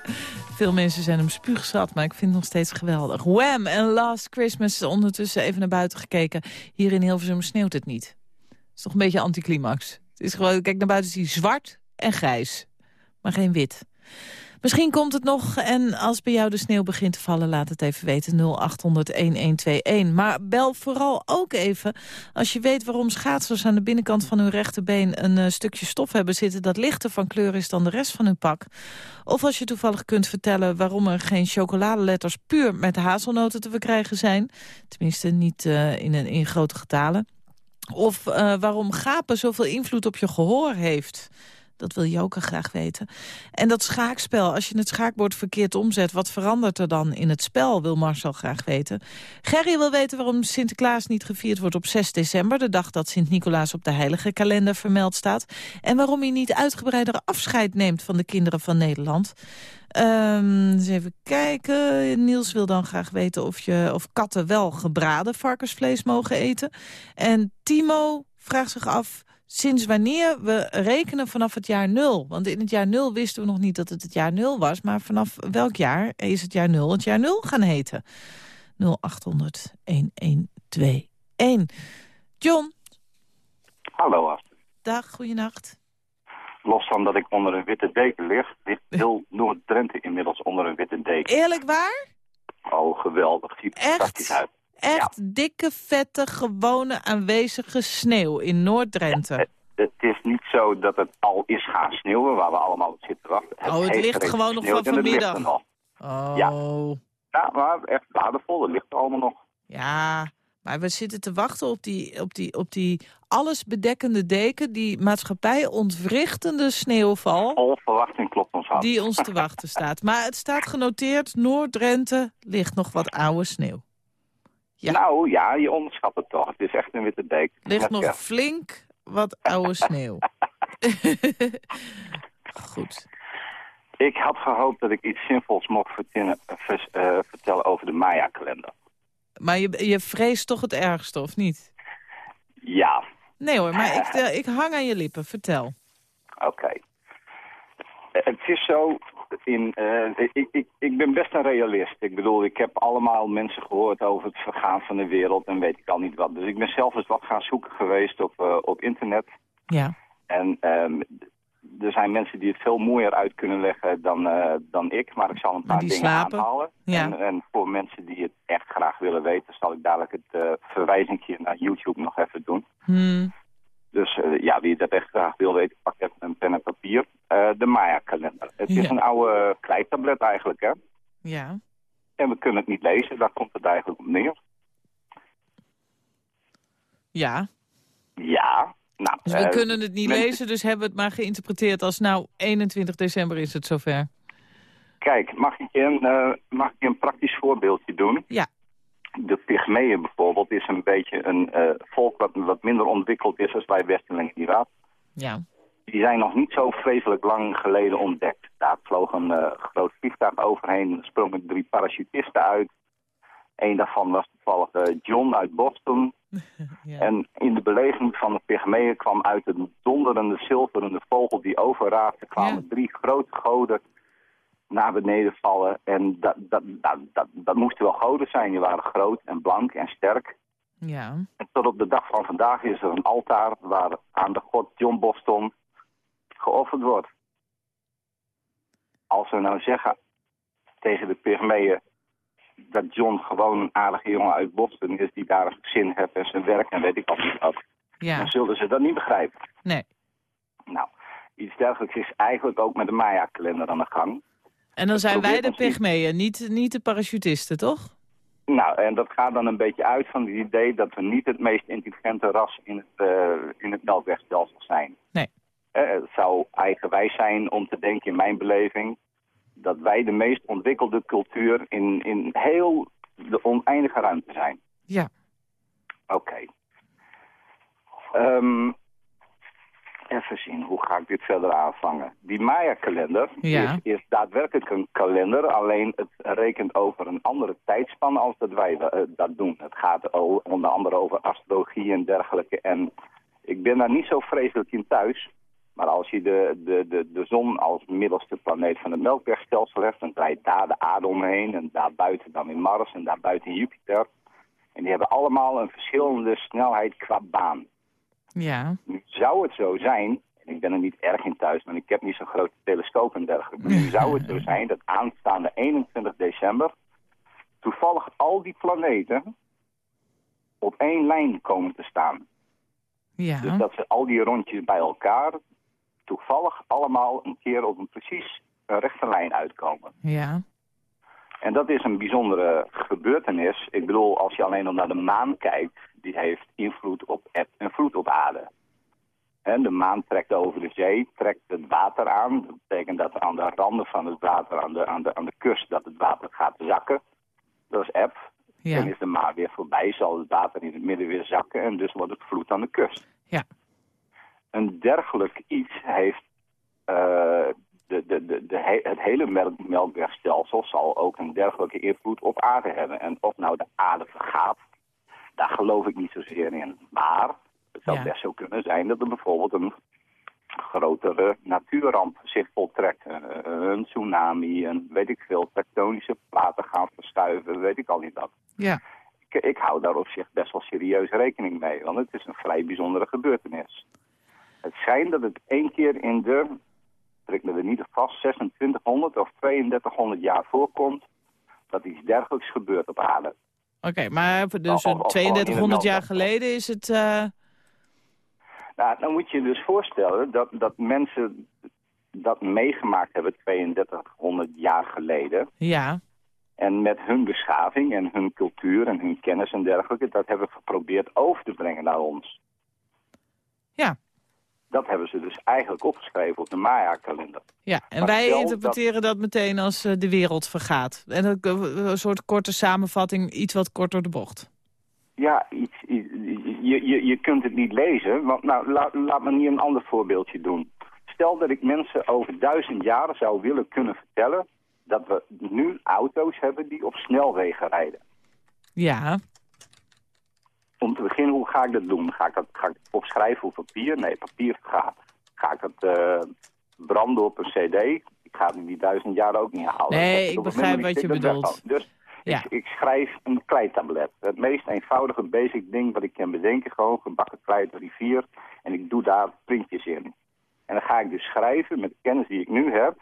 Veel mensen zijn hem spuugzat, maar ik vind het nog steeds geweldig. Wham! En Last Christmas. Ondertussen even naar buiten gekeken. Hier in Hilversum sneeuwt het niet. Het is toch een beetje anticlimax. Het is gewoon, kijk naar buiten, zie zwart en grijs. Maar geen wit. Misschien komt het nog en als bij jou de sneeuw begint te vallen... laat het even weten, 0800-1121. Maar bel vooral ook even als je weet waarom schaatsers... aan de binnenkant van hun rechterbeen een eh, stukje stof hebben zitten... dat lichter van kleur is dan de rest van hun pak. Of als je toevallig kunt vertellen waarom er geen chocoladeletters... puur met hazelnoten te verkrijgen zijn. Tenminste, niet eh, in, grote getalen. Of eh, waarom gapen zoveel invloed op je gehoor heeft... Dat wil Joke graag weten. En dat schaakspel, als je het schaakbord verkeerd omzet... wat verandert er dan in het spel, wil Marcel graag weten. Gerry wil weten waarom Sinterklaas niet gevierd wordt op 6 december... de dag dat Sint-Nicolaas op de heilige kalender vermeld staat. En waarom hij niet uitgebreider afscheid neemt van de kinderen van Nederland. Ehm, eens even kijken. Niels wil dan graag weten of, je, of katten wel gebraden varkensvlees mogen eten. En Timo vraagt zich af sinds wanneer we rekenen vanaf het jaar nul. Want in het jaar nul wisten we nog niet dat het het jaar nul was. Maar vanaf welk jaar is het jaar nul het jaar nul gaan heten? 0800 1121. John, Hallo Astrid. dag, goeienacht. Los van dat ik onder een witte deken lig, ligt heel Noord-Drenthe inmiddels onder een witte deken. Eerlijk waar? Oh, geweldig. Ziet er Echt? fantastisch uit. Echt dikke, vette, gewone aanwezige sneeuw in Noord-Drenthe. Het, het is niet zo dat het al is gaan sneeuwen, waar we allemaal op zitten te wachten. Oh, het ligt gewoon nog van het vanmiddag. nog. Oh. Ja. Ja, maar echt waardevol. Het ligt er allemaal nog. Ja, maar we zitten te wachten op die, op die, op die allesbedekkende deken... die maatschappij ontwrichtende sneeuwval... Vol verwachting klopt ons af. die ons te wachten staat. Maar het staat genoteerd, Noord-Drenthe ligt nog wat oude sneeuw. Ja. Nou ja, je onderschat het toch. Het is echt een witte deken. Ligt nog flink wat oude sneeuw. (laughs) Goed. Ik had gehoopt dat ik iets zinvols mocht vertellen, eh, vertellen over de Maya-kalender. Maar je, je vreest toch het ergste, of niet? Ja, Nee hoor, maar ik, (laughs) eh, ik hang aan je lippen. Vertel. Oké. Eh, Het is zo, in, eh, ik, ik, ik ben best een realist. Ik bedoel, ik heb allemaal mensen gehoord over het vergaan van de wereld en weet ik al niet wat. Dus ik ben zelf eens wat gaan zoeken geweest op, eh, op internet. Ja. En ehm, er zijn mensen die het veel mooier uit kunnen leggen dan, eh, dan ik. Maar ik zal een paar die dingen slapen. aanhalen. Ja. En, en voor mensen die het echt graag willen weten, zal ik dadelijk het uh, verwijzingje naar YouTube nog even doen. Hmm. Dus eh, ja, wie dat echt graag wil weten, pak even een pen en papier. Eh, de Maya-kalender. Het is een oude kleitablet eigenlijk, hè. Ja. En we kunnen het niet lezen, daar komt het eigenlijk op neer. Ja. Ja, nou... Dus we eh, kunnen het niet mensen- lezen, dus hebben we het maar geïnterpreteerd als... nou, 21 december is het zover. Kijk, mag ik je een, mag ik je een praktisch voorbeeldje doen? Ja. De Pygmeeën bijvoorbeeld is een beetje een eh, volk wat, wat minder ontwikkeld is als wij Westerlingen waar. Ja. Die zijn nog niet zo vreselijk lang geleden ontdekt. Daar vloog een eh, groot vliegtuig overheen, er sprongen drie parachutisten uit. Eén daarvan was toevallig eh, John uit Boston. (laughs) Ja. En in de belegering van de Pygmeeën kwam uit een donderende zilverende vogel die overraafde, kwamen drie grote goden naar beneden vallen. En dat, dat, dat, dat, dat moesten wel goden zijn. Die waren groot en blank en sterk. Ja. En tot op de dag van vandaag is er een altaar waar aan de god John Boston geofferd wordt. Als we nou zeggen tegen de Pygmeeën dat John gewoon een aardige jongen uit Boston is die daar een gezin heeft en zijn werk en weet ik al niet wat, Ja. dan zullen ze dat niet begrijpen. Nee. Nou, iets dergelijks is eigenlijk ook met de Maya-kalender aan de gang. En dan zijn wij de pygmeeën, niet, niet de parachutisten, toch? Nou, en dat gaat dan een beetje uit van het idee dat we niet het meest intelligente ras in het, eh in het melkwegstelsel zijn. Nee. Eh, het zou eigenwijs zijn om te denken in mijn beleving dat wij de meest ontwikkelde cultuur in, in heel de oneindige ruimte zijn. Ja. Oké. Ehm, even zien, hoe ga ik dit verder aanvangen? Die Maya-kalender Ja. is, is daadwerkelijk een kalender, alleen het rekent over een andere tijdspan als dat wij eh, dat doen. Het gaat onder andere over astrologie en dergelijke. En ik ben daar niet zo vreselijk in thuis, Maar als je de, de, de, de zon als middelste planeet van het melkwegstelsel hebt, dan draait daar de aarde omheen en daar buiten dan in Mars en daar buiten Jupiter. En die hebben allemaal een verschillende snelheid qua baan. Ja. Nu zou het zo zijn, en ik ben er niet erg in thuis, want ik heb niet zo'n grote telescoop en dergelijke. Maar nu zou het zo zijn dat aanstaande 21 december toevallig al die planeten op één lijn komen te staan. Ja. Dus dat ze al die rondjes bij elkaar toevallig allemaal een keer op een precies een rechte lijn uitkomen. Ja. En dat is een bijzondere gebeurtenis. Ik bedoel, als je alleen al naar de maan kijkt, die heeft invloed op eb en vloed op aarde. En de maan trekt over de zee, trekt het water aan. Dat betekent dat aan de randen van het water, aan de, aan de, aan de kust, dat het water gaat zakken. Dat is eb. Ja. En is de maan weer voorbij, zal het water in het midden weer zakken en dus wordt het vloed aan de kust. Ja. Een dergelijk iets heeft eh, de, de, de, de he- het hele melk- melkwegstelsel zal ook een dergelijke invloed op aarde hebben. En of nou de aarde vergaat, daar geloof ik niet zozeer in. Maar het zou Ja. best zo kunnen zijn dat er bijvoorbeeld een grotere natuurramp zich voltrekt. Eh, een tsunami, een weet ik veel, tektonische platen gaan verschuiven, weet ik al niet wat. Ja. Ik, ik hou daar op zich best wel serieus rekening mee, want het is een vrij bijzondere gebeurtenis. Het schijnt dat het één keer in de, trek me er niet vast, 2600 of 3200 jaar voorkomt dat iets dergelijks gebeurt op aarde. Oké, maar dus Of- of- gewoon in 3200 de jaar geleden is het... eh, Nou, dan moet je je dus voorstellen dat, dat mensen dat meegemaakt hebben 3200 jaar geleden. ja. En met hun beschaving en hun cultuur en hun kennis en dergelijke, dat hebben we geprobeerd over te brengen naar ons. Ja. Dat hebben ze dus eigenlijk opgeschreven op de Maya-kalender. Ja, en Maar wij interpreteren dat... meteen als eh, de wereld vergaat. En eh, een soort korte samenvatting, iets wat kort door de bocht. Ja, iets, iets- je, je, je kunt het niet lezen. Want, nou, laat, laat me niet een ander voorbeeldje doen. Stel dat ik mensen over duizend jaar zou willen kunnen vertellen... dat we nu auto's hebben die op snelwegen rijden. Ja, Om te beginnen, hoe ga ik dat doen? Ga ik dat ga ik het opschrijven op papier? Nee, papier vergaat. Ga ik het eh, branden op een cd? Ik ga het in die duizend jaar ook niet halen. Nee, Dat- ik begrijp wat je dat dat bedoelt. weghaal. Dus Ja. ik, ik schrijf een kleitablet. Het meest eenvoudige basic ding wat ik kan bedenken. Gewoon gebakken klei rivier. En ik doe daar printjes in. En dan ga ik dus schrijven met de kennis die ik nu heb.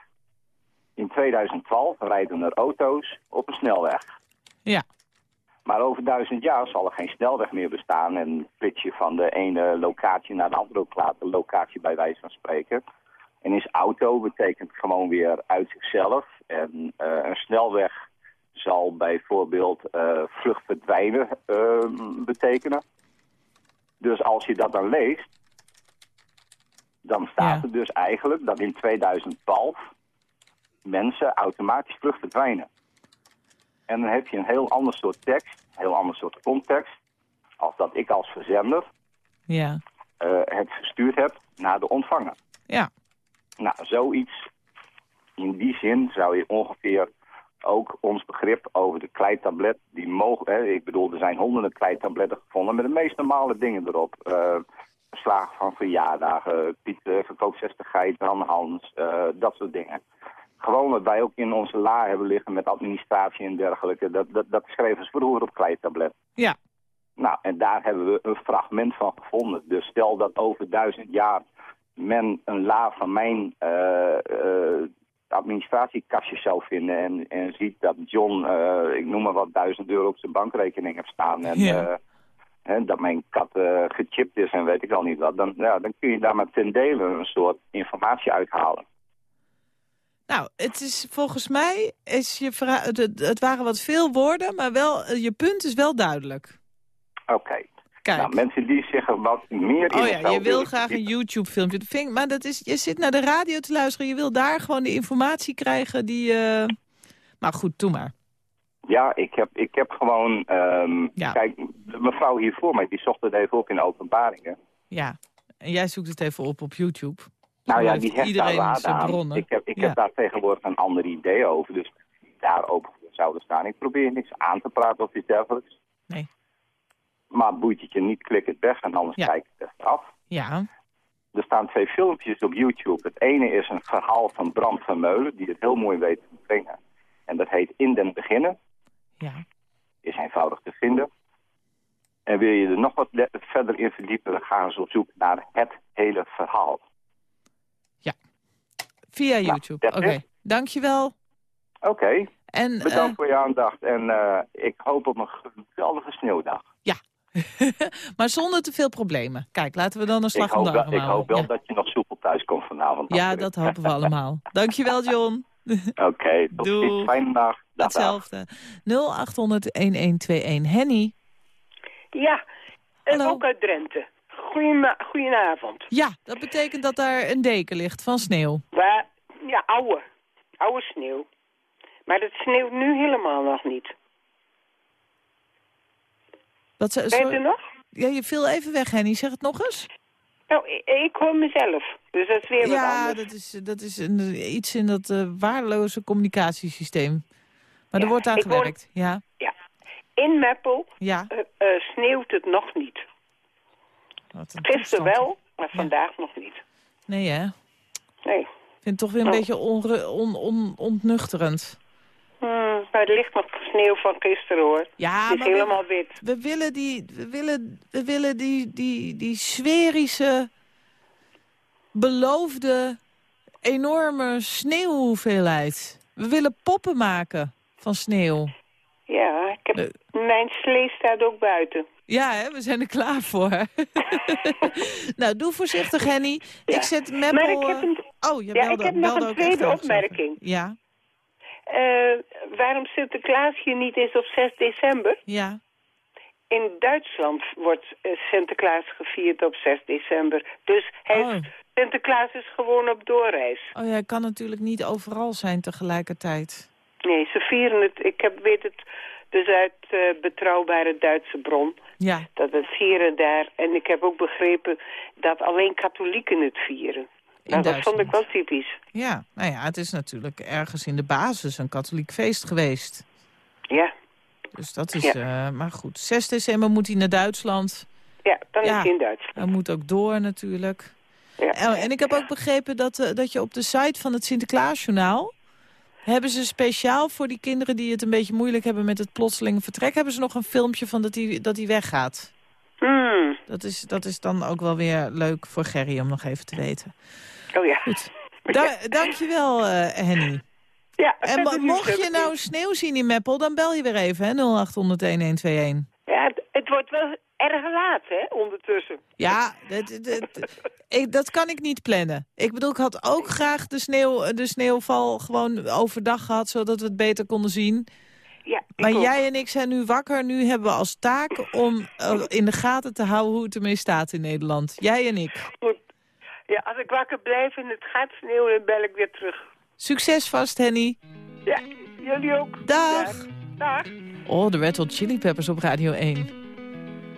In 2012 rijden er auto's op een snelweg. ja. Maar over duizend jaar zal er geen snelweg meer bestaan en flits je van de ene locatie naar de andere loca- locatie bij wijze van spreken. En is auto betekent gewoon weer uit zichzelf. En eh, een snelweg zal bijvoorbeeld eh vlucht verdwijnen eh, betekenen. Dus als je dat dan leest, dan staat Ja. er dus eigenlijk dat in 2012 mensen automatisch vlucht verdwijnen. En dan heb je een heel ander soort tekst, een heel ander soort context, als dat ik als verzender Ja, eh, het verstuurd heb naar de ontvanger. ja. Nou, zoiets, in die zin zou je ongeveer ook ons begrip over de kleitablet, die mogen, hè, ik bedoel, er zijn honderden kleitabletten gevonden met de meest normale dingen erop. Eh verslagen van verjaardagen, Piet eh, verkoopt 60 geiten aan Hans, dat soort dingen. Gewoon wat wij ook in onze la hebben liggen met administratie en dergelijke, dat, dat, dat schreven ze vroeger op kleitablet. Ja, Nou, en daar hebben we een fragment van gevonden. Dus stel dat over duizend jaar men een la van mijn eh, eh, administratiekastje zou vinden... En, en ziet dat John, eh, ik noem maar wat, duizend euro op zijn bankrekening heeft staan... en Ja. dat mijn kat gechipt is en weet ik al niet wat... Dan, ja, dan kun je daar maar ten dele een soort informatie uithalen. Nou, het is volgens mij, is je het, waren wat veel woorden, maar wel, eh, je punt is wel duidelijk. Oké. Kijk. Nou, mensen die er wat meer in Oh ja, je wil graag een YouTube-filmpje. Maar dat is, je zit naar de radio te luisteren. Je wil daar gewoon de informatie krijgen die... eh Maar goed, doe maar. Ja, ik heb, ik heb gewoon... ehm, Ja. Kijk, de mevrouw hier voor mij, die zocht het even op in openbaringen. Ja. En jij zoekt het even op op YouTube. Nou ja, die hecht daar waarde zijn aan. Ik, heb, ik Ja. heb daar tegenwoordig een ander idee over. Dus daar open voor zouden staan. Ik probeer niks aan te praten of iets dergelijks. Nee. Maar boeit het je niet, klik het weg en anders Ja. kijk het even af. Ja, er staan twee filmpjes op YouTube. Het ene is een verhaal van Bram van Meulen, die het heel mooi weet te brengen. En dat heet In den Beginnen. Ja. Is eenvoudig te vinden. En wil je er nog wat verder in verdiepen, dan gaan ze op zoek naar het hele verhaal. Via Nou, YouTube. that's Oké, it. dankjewel. Oké, En, bedankt eh, voor je aandacht. En eh, ik hoop op een geweldige sneeuwdag. (laughs) maar zonder te veel problemen. Kijk, laten we dan een slag Ik om hoop, de wel, arm ik hoop houden. wel Ja. dat je nog soepel thuis komt vanavond. Ja, dat hopen we allemaal. (laughs) Dankjewel, John. Oké, ziens. (laughs) Fijne dag. Dag, dag. Hetzelfde. 0800-1121. Henny. Ja, en Hallo. ook uit Drenthe. Goedenavond. Ja, dat betekent dat daar een deken ligt van sneeuw. Waar, ja, oude. Oude sneeuw. Maar het sneeuwt nu helemaal nog niet. Wat, ze- u nog? ja, je viel even weg, Henny. Zeg het nog eens. Nou, ik, ik hoor mezelf. Dus dat is weer wat Ja, anders. dat is, dat is een, iets in dat eh, waardeloze communicatiesysteem. Maar er Ja, wordt aan gewerkt. Ja, Ja. In Meppel ja. eh, eh, sneeuwt het nog niet. Gisteren wel, maar vandaag nog niet. Nee, hè? Nee. Ik vind het toch weer een Oh. beetje onru- on, on, ontnuchterend. Hmm, maar er ligt nog sneeuw van gisteren hoor. Ja, het is we- helemaal wit. We willen die, we willen, we willen die, die, die sferische, beloofde, enorme sneeuwhoeveelheid. We willen poppen maken van sneeuw. Ja, ik heb, mijn slee staat ook buiten. Ja, hè, we zijn er klaar voor. (laughs) nou, doe voorzichtig, Henny. Ja. Ik zet Meppel... Maar ik heb eh, een, Oh, je ja, belde, ik heb nog een tweede opmerking. Ja, Eh, waarom Sinterklaas hier niet is op 6 december? ja. In Duitsland wordt eh, Sinterklaas gevierd op 6 december. Dus hij Oh. Sinterklaas is gewoon op doorreis. Oh ja, hij kan natuurlijk niet overal zijn tegelijkertijd. Nee, ze vieren het. Ik heb, weet het dus uit eh, betrouwbare Duitse bron. Ja, Dat het vieren daar. En ik heb ook begrepen dat alleen katholieken het vieren. Nou, dat vond ik wel typisch. Ja, nou ja, het is natuurlijk ergens in de basis een katholiek feest geweest. Ja, Dus dat is, Ja. eh, maar goed. 6 december moet hij naar Duitsland. ja dan Ja. is hij in Duitsland. Hij moet ook door natuurlijk. Ja. En, en ik heb ook begrepen dat, eh, dat je op de site van het Sinterklaasjournaal... hebben ze speciaal voor die kinderen die het een beetje moeilijk hebben met het plotselinge vertrek... hebben ze nog een filmpje van dat hij dat hij weggaat. Hmm. Dat is, dat is dan ook wel weer leuk voor Gerry om nog even te weten. Oh ja. Goed. (laughs) Da dankjewel, eh Henny. Ja, En mocht je nou sneeuw zien in Meppel, dan bel je weer even, hè, 0800-1121. Ja, het, het wordt wel erg laat, hè, ondertussen. Ja, dat, dat, ik, dat kan ik niet plannen. Ik bedoel, ik had ook graag de, sneeuw, de sneeuwval gewoon overdag gehad, zodat we het beter konden zien. Ja, Maar ook. jij en ik zijn nu wakker. Nu hebben we als taak om eh, in de gaten te houden hoe het ermee staat in Nederland. Jij en ik. Goed. Ja, als ik wakker blijf en het gaat sneeuwen, dan bel ik weer terug. Succes vast, Henny. Ja, jullie ook. Dag. Dag. Oh, de Red Hot Chili Peppers op Radio 1.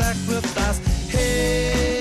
sacrifice. Hey,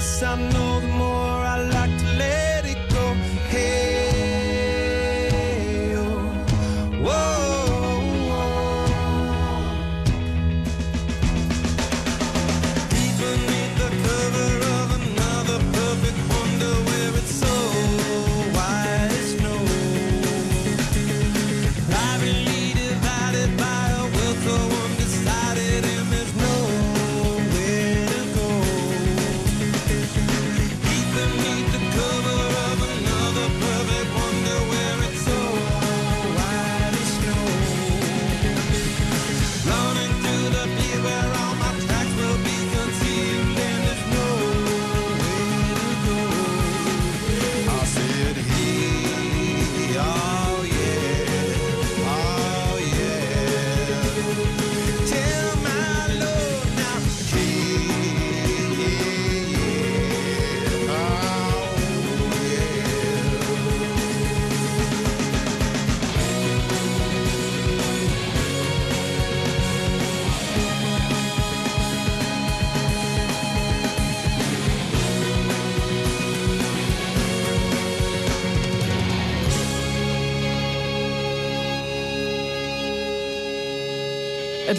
see, the less I know, the more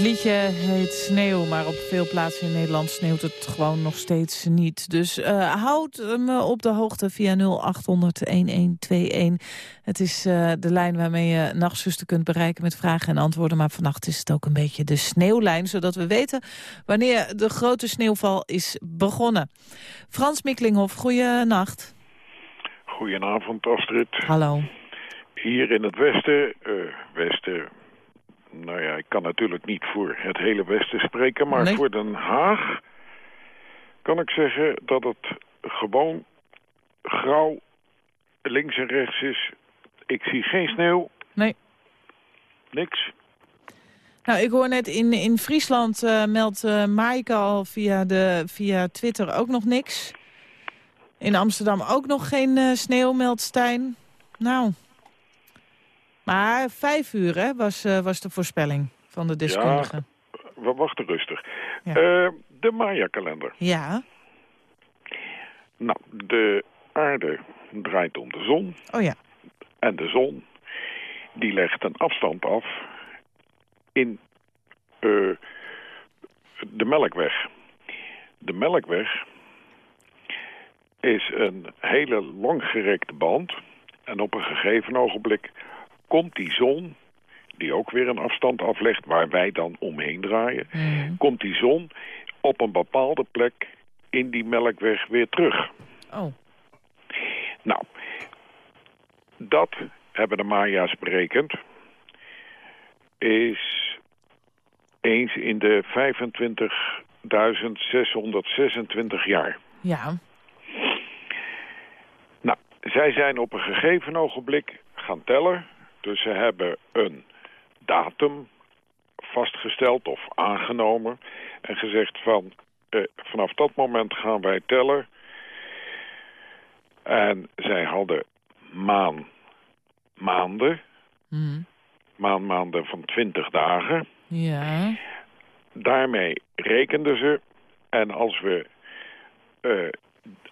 liedje heet Sneeuw, maar op veel plaatsen in Nederland sneeuwt het gewoon nog steeds niet. Dus eh, houd me op de hoogte via 0800-1121. Het is eh, de lijn waarmee je Nachtzuster kunt bereiken met vragen en antwoorden. Maar vannacht is het ook een beetje de sneeuwlijn, zodat we weten wanneer de grote sneeuwval is begonnen. Frans Mikkelinghoff, goeienacht. Goedenavond, Astrid. Hallo. Hier in het westen, eh, westen, nou ja, ik kan natuurlijk niet voor het hele westen spreken, maar Nee. voor Den Haag kan ik zeggen dat het gewoon grauw links en rechts is. Ik zie geen sneeuw. Nee. Niks. Nou, ik hoor net in, in Friesland eh, meldt Maaike al via, de, via Twitter ook nog niks. In Amsterdam ook nog geen eh, sneeuw, meldt Stijn. Nou, maar vijf uur hè, was, eh, was de voorspelling van de deskundigen. We wachten rustig. Ja. Eh, de Maya-kalender. Ja. Nou, de aarde draait om de zon. Oh ja. En de zon, die legt een afstand af in eh, de Melkweg. De Melkweg is een hele langgerekte band. En op een gegeven ogenblik komt die zon, die ook weer een afstand aflegt... waar wij dan omheen draaien... komt die zon op een bepaalde plek in die Melkweg weer terug. Oh. Nou, dat hebben de Maya's berekend. Is eens in de 25.626 jaar. Ja. Nou, zij zijn op een gegeven ogenblik gaan tellen. Dus ze hebben een datum vastgesteld of aangenomen. En gezegd van, eh, vanaf dat moment gaan wij tellen. En zij hadden maan, maanden, Hm. maanmaanden van 20 dagen. Ja. Daarmee rekenden ze. En als we eh,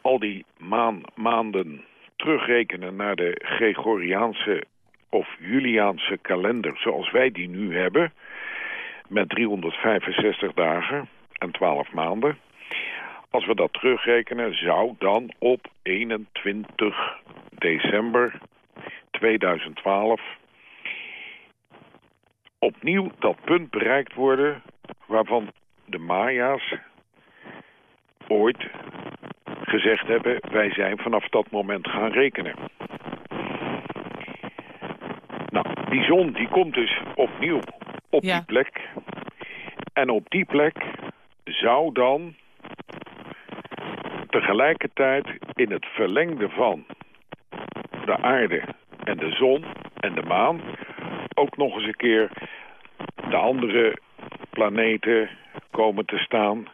al die maan, maanden terugrekenen naar de Gregoriaanse of Juliaanse kalender zoals wij die nu hebben, met 365 dagen en 12 maanden. Als we dat terugrekenen, zou dan op 21 december 2012 opnieuw dat punt bereikt worden waarvan de Maya's ooit gezegd hebben... wij zijn vanaf dat moment gaan rekenen. Nou, die zon die komt dus opnieuw op die plek. En op die plek zou dan tegelijkertijd in het verlengde van de aarde en de zon en de maan ook nog eens een keer de andere planeten komen te staan.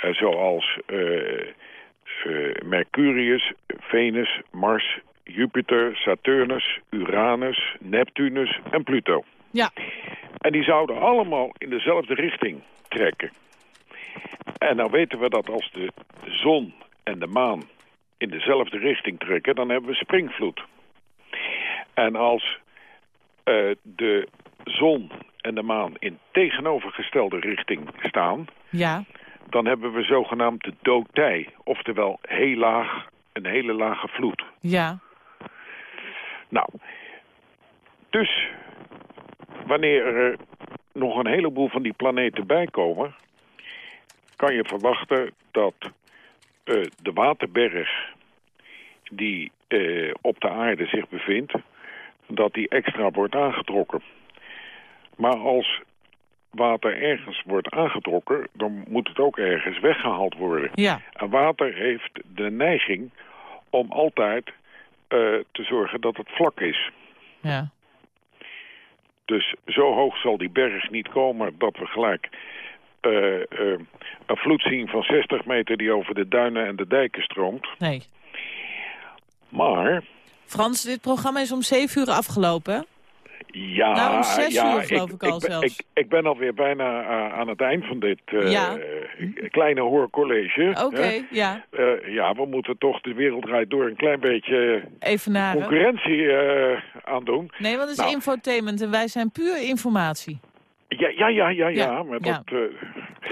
eh, zoals eh, eh, Mercurius, Venus, Mars, Jupiter, Saturnus, Uranus, Neptunus en Pluto. Ja. En die zouden allemaal in dezelfde richting trekken. En nou weten we dat als de zon en de maan in dezelfde richting trekken, dan hebben we springvloed. En als eh, de zon en de maan in tegenovergestelde richting staan, Ja. dan hebben we zogenaamd de doodtij. Oftewel heel laag, een hele lage vloed. Ja. Nou, dus wanneer er nog een heleboel van die planeten bijkomen... kan je verwachten dat eh, de waterberg die eh, op de aarde zich bevindt... dat die extra wordt aangetrokken. Maar als water ergens wordt aangetrokken... dan moet het ook ergens weggehaald worden. Ja. En water heeft de neiging om altijd te zorgen dat het vlak is. Ja. Dus zo hoog zal die berg niet komen dat we gelijk eh, eh, een vloed zien van 60 meter die over de duinen en de dijken stroomt. Nee. Maar Frans, dit programma is om zeven uur afgelopen. Ja, Nou, om zes ja, uur geloof ik al ben, zelfs. Ik, ik ben alweer bijna eh, aan het eind van dit Ja. eh, kleine hoorcollege. Oké, hè. ja. Eh, ja, we moeten toch de wereld door een klein beetje Even naar. concurrentie eh aan doen. Nee, want het is Nou. infotainment en wij zijn puur informatie. Ja, ja, ja, ja, ja, Ja, maar ja. dat...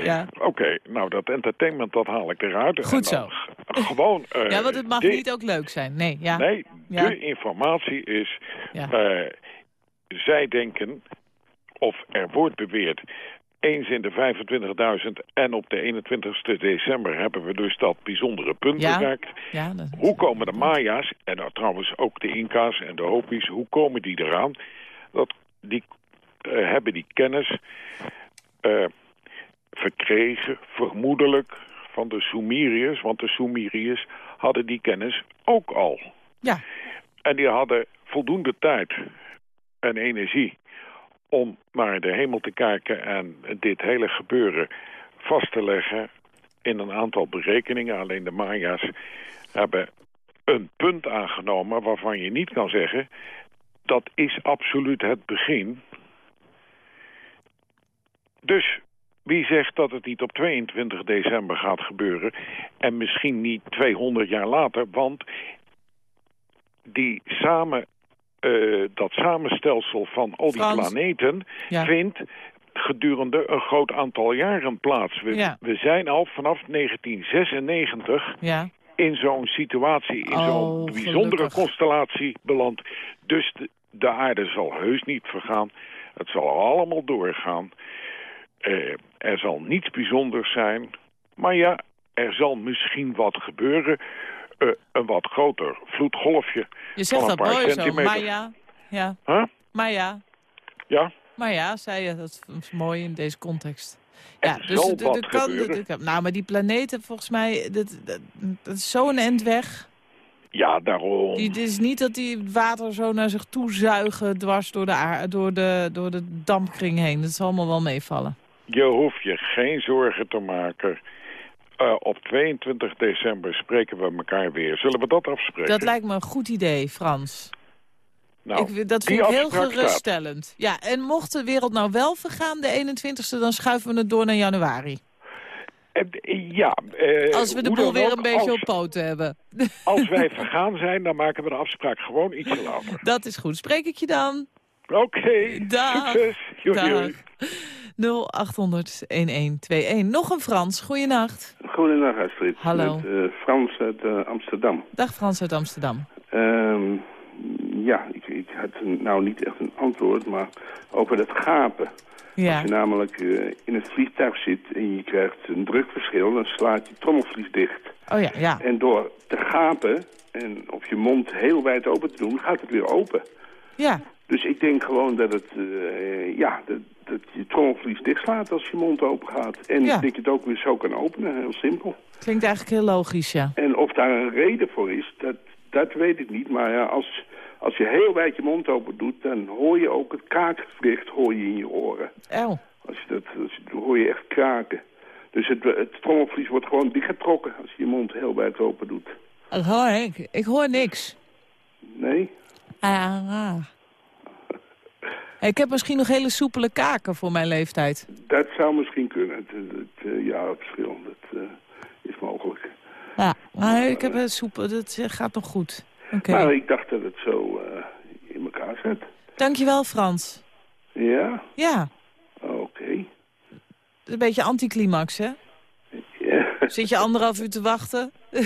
Ja. Oké, nou dat entertainment dat haal ik eruit. Goed zo. (laughs) Gewoon... ja, want het mag de- niet ook leuk zijn. Nee, ja. Nee, Ja. de informatie is... Ja. Zij denken, of er wordt beweerd... eens in de 25.000 en op de 21ste december... hebben we dus dat bijzondere punt Ja. bereikt. Ja, dat- Hoe komen de Maya's, en nou, trouwens ook de Inca's en de Hopis... hoe komen die eraan? Dat, die eh, hebben die kennis eh, verkregen, vermoedelijk, van de Sumeriërs. Want de Sumeriërs hadden die kennis ook al. Ja. En die hadden voldoende tijd en energie om naar de hemel te kijken en dit hele gebeuren vast te leggen in een aantal berekeningen. Alleen de Maya's hebben een punt aangenomen waarvan je niet kan zeggen... dat is absoluut het begin. Dus wie zegt dat het niet op 22 december gaat gebeuren... en misschien niet 200 jaar later, want die samen, eh, dat samenstelsel van al die Frans. planeten... Ja. vindt gedurende een groot aantal jaren plaats. We, Ja. we zijn al vanaf 1996 Ja. in zo'n situatie, in Oh, zo'n bijzondere gelukkig. constellatie beland. Dus de, de aarde zal heus niet vergaan. Het zal allemaal doorgaan. Eh, er zal niets bijzonders zijn. Maar ja, er zal misschien wat gebeuren. Eh, een wat groter vloedgolfje Je zegt dat mooi zo. Maar ja. Ja. Huh? Maar ja. Ja, Maar ja, zei je, dat is mooi in deze context. Ja, dus het kan, nou, maar die planeten, volgens mij, dat, dat, dat is zo'n end weg. ja daarom. Die, het is niet dat die water zo naar zich toe zuigen dwars door de, door de, door de dampkring heen. Dat zal allemaal wel meevallen. Je hoeft je geen zorgen te maken. Eh, op 22 december spreken we elkaar weer. Zullen we dat afspreken? Dat lijkt me een goed idee, Frans. Nou, ik, dat vind ik heel afspraak staat. geruststellend. Ja, en mocht de wereld nou wel vergaan, de 21ste, dan schuiven we het door naar januari. Eh, Ja. eh, Als we de boel weer ook, een beetje als, op poten hebben. (laughs) Als wij vergaan zijn, dan maken we de afspraag gewoon ietsje later. Dat is goed. Spreek ik je dan? Oké, Dag. succes. Joei, Dag. Joei. 0800-1121. Nog een Frans. Goeienacht. Goedendag Astrid. Hallo. Met eh, Frans uit eh, Amsterdam. Dag Frans uit Amsterdam. Ehm, ja, ik, ik had een- nou niet echt een antwoord, maar over dat gapen. Ja. Als je namelijk eh, in het vliegtuig zit en je krijgt een drukverschil, dan slaat je trommelvlies dicht. Oh ja, ja. En door te gapen en op je mond heel wijd open te doen, gaat het weer open. Ja. Dus ik denk gewoon dat het, eh, ja, dat, dat je trommelvlies dichtslaat als je mond open gaat. En Ja. dat je het ook weer zo kan openen, heel simpel. Klinkt eigenlijk heel logisch, ja. En of daar een reden voor is, dat, dat weet ik niet. Maar ja, als, als je heel wijd je mond open doet, dan hoor je ook het kaakgewricht hoor je in je oren. Oh. Als je dat, als je, dan hoor je echt kraken. Dus het, het trommelvlies wordt gewoon dichtgetrokken als je je mond heel wijd open doet. Dat hoor ik. Ik hoor niks. Nee? Ah. Ik heb misschien nog hele soepele kaken voor mijn leeftijd. Dat zou misschien kunnen. Het, het, eh, jaarverschil, dat eh, is mogelijk. Ja, maar ik heb een soep, dat eh, gaat nog goed. Oké. Maar ik dacht dat het zo eh, in elkaar zit. Dankjewel, Frans. Ja? Ja, Oké. een beetje anticlimax, hè? Zit je anderhalf uur te wachten? (laughs)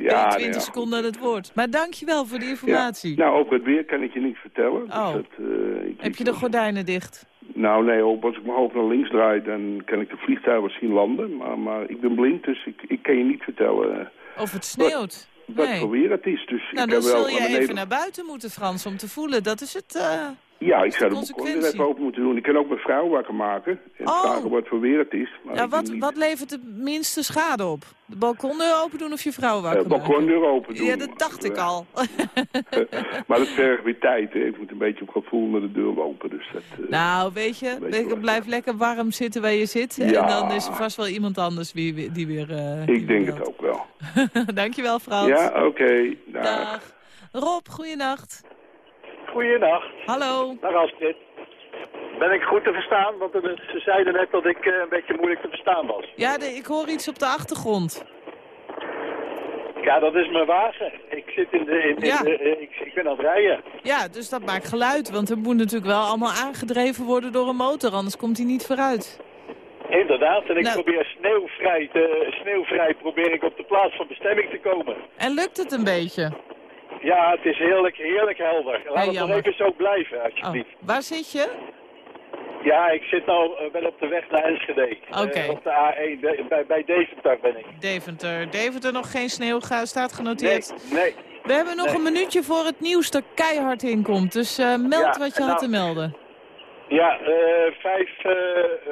Ja, twintig nou ja, seconden aan het woord. Maar dankjewel voor de informatie. Ja. Nou, over het weer kan ik je niks vertellen. Oh. Dus dat, eh, Heb je de gordijnen dicht? Nou, nee, op, als ik mijn hoofd naar links draai, dan kan ik de vliegtuigen zien landen. Maar, maar ik ben blind, dus ik, ik kan je niet vertellen eh, Of het sneeuwt? wat Nee. voor weer het is. Dus Nou, ik dan heb wel zul je even naar buiten moeten, Frans, om te voelen. Dat is het... eh, Ja, ik zou de balkon weer consequentie. even open moeten doen. Ik kan ook mijn vrouw wakker maken en Oh. vragen wat voor weer het is. Maar ja, wat, niet- wat levert de minste schade op? De balkondeur open doen of je vrouw wakker maken? balkondeur open doen. Ja, dat dacht ik al. (laughs) maar dat vergt weer tijd. Hè. Ik moet een beetje op gevoel naar de deur lopen. Dus dat, eh, Nou, weet je, blijf lekker warm zitten waar je zit. En Ja. dan is er vast wel iemand anders wie- die weer... eh, die ik denk weer het ook wel. (laughs) Dankjewel, Frans. Ja, oké. Dag. Dag. Rob, goeienacht. Goeienacht. Hallo. Dag Astrid. Ben ik goed te verstaan? Want ze zeiden net dat ik eh, een beetje moeilijk te verstaan was. Ja, de- ik hoor iets op de achtergrond. Ja, dat is mijn wagen. Ik zit in de... In, in Ja. de eh, ik, ik ben aan het rijden. Ja, dus dat maakt geluid. Want er moet natuurlijk wel allemaal aangedreven worden door een motor. Anders komt hij niet vooruit. Inderdaad. En ik Nou. probeer sneeuwvrij, te, sneeuwvrij probeer ik op de plaats van bestemming te komen. En lukt het een beetje? Ja, het is heerlijk, heerlijk helder. Laat het nog even zo blijven, Oh, alsjeblieft. waar zit je? Ja, ik zit nou eh, wel op de weg naar Enschede. Oké. Eh, op de A1, de- bij, bij Deventer ben ik. Deventer. Deventer nog geen sneeuw, staat genoteerd. nee. We hebben nog nee. een minuutje voor het nieuws er keihard in komt. Dus eh, meld Ja, wat je nou, had te melden. Ja, eh 5, eh,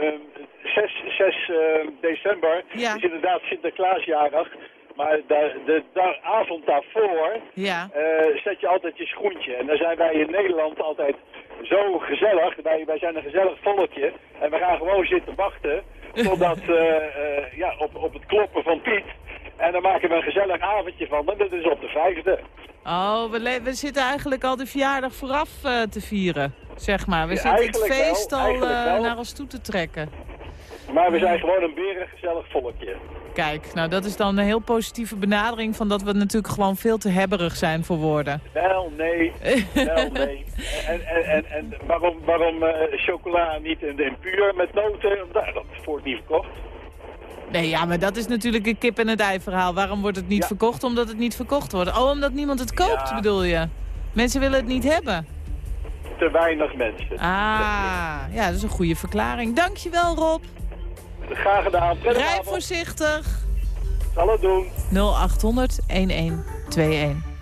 ehm, 6, 6 eh, december Ja. is inderdaad Sinterklaasjarig. Maar de, avond daarvoor Ja. eh, zet je altijd je schoentje. En dan zijn wij in Nederland altijd zo gezellig. Wij, wij zijn een gezellig volkje. En we gaan gewoon zitten wachten totdat, (laughs) eh, eh, ja, op, op het kloppen van Piet. En dan maken we een gezellig avondje van. En dat is op de vijfde. Oh, we, we zitten eigenlijk al de verjaardag vooraf te vieren. Zeg maar. We Ja, zitten het wel, feest al naar ons toe te trekken. Maar we zijn gewoon een berengezellig volkje. Kijk, nou dat is dan een heel positieve benadering van dat we natuurlijk gewoon veel te hebberig zijn voor woorden. Wel, nee. Wel, (laughs) nee. En, en, en, en waarom, waarom eh, chocola niet in, in puur met noten? Nou, dat wordt niet verkocht. Nee, ja, maar dat is natuurlijk een kip en het ei verhaal. Waarom wordt het niet Ja. verkocht? Omdat het niet verkocht wordt. Oh, omdat niemand het koopt, Ja. bedoel je? Mensen willen het niet hebben. Te weinig mensen. Ah, ja, dat is een goede verklaring. Dankjewel, Rob. Graag gedaan. Rij voorzichtig. Zal het doen. 0800 1121.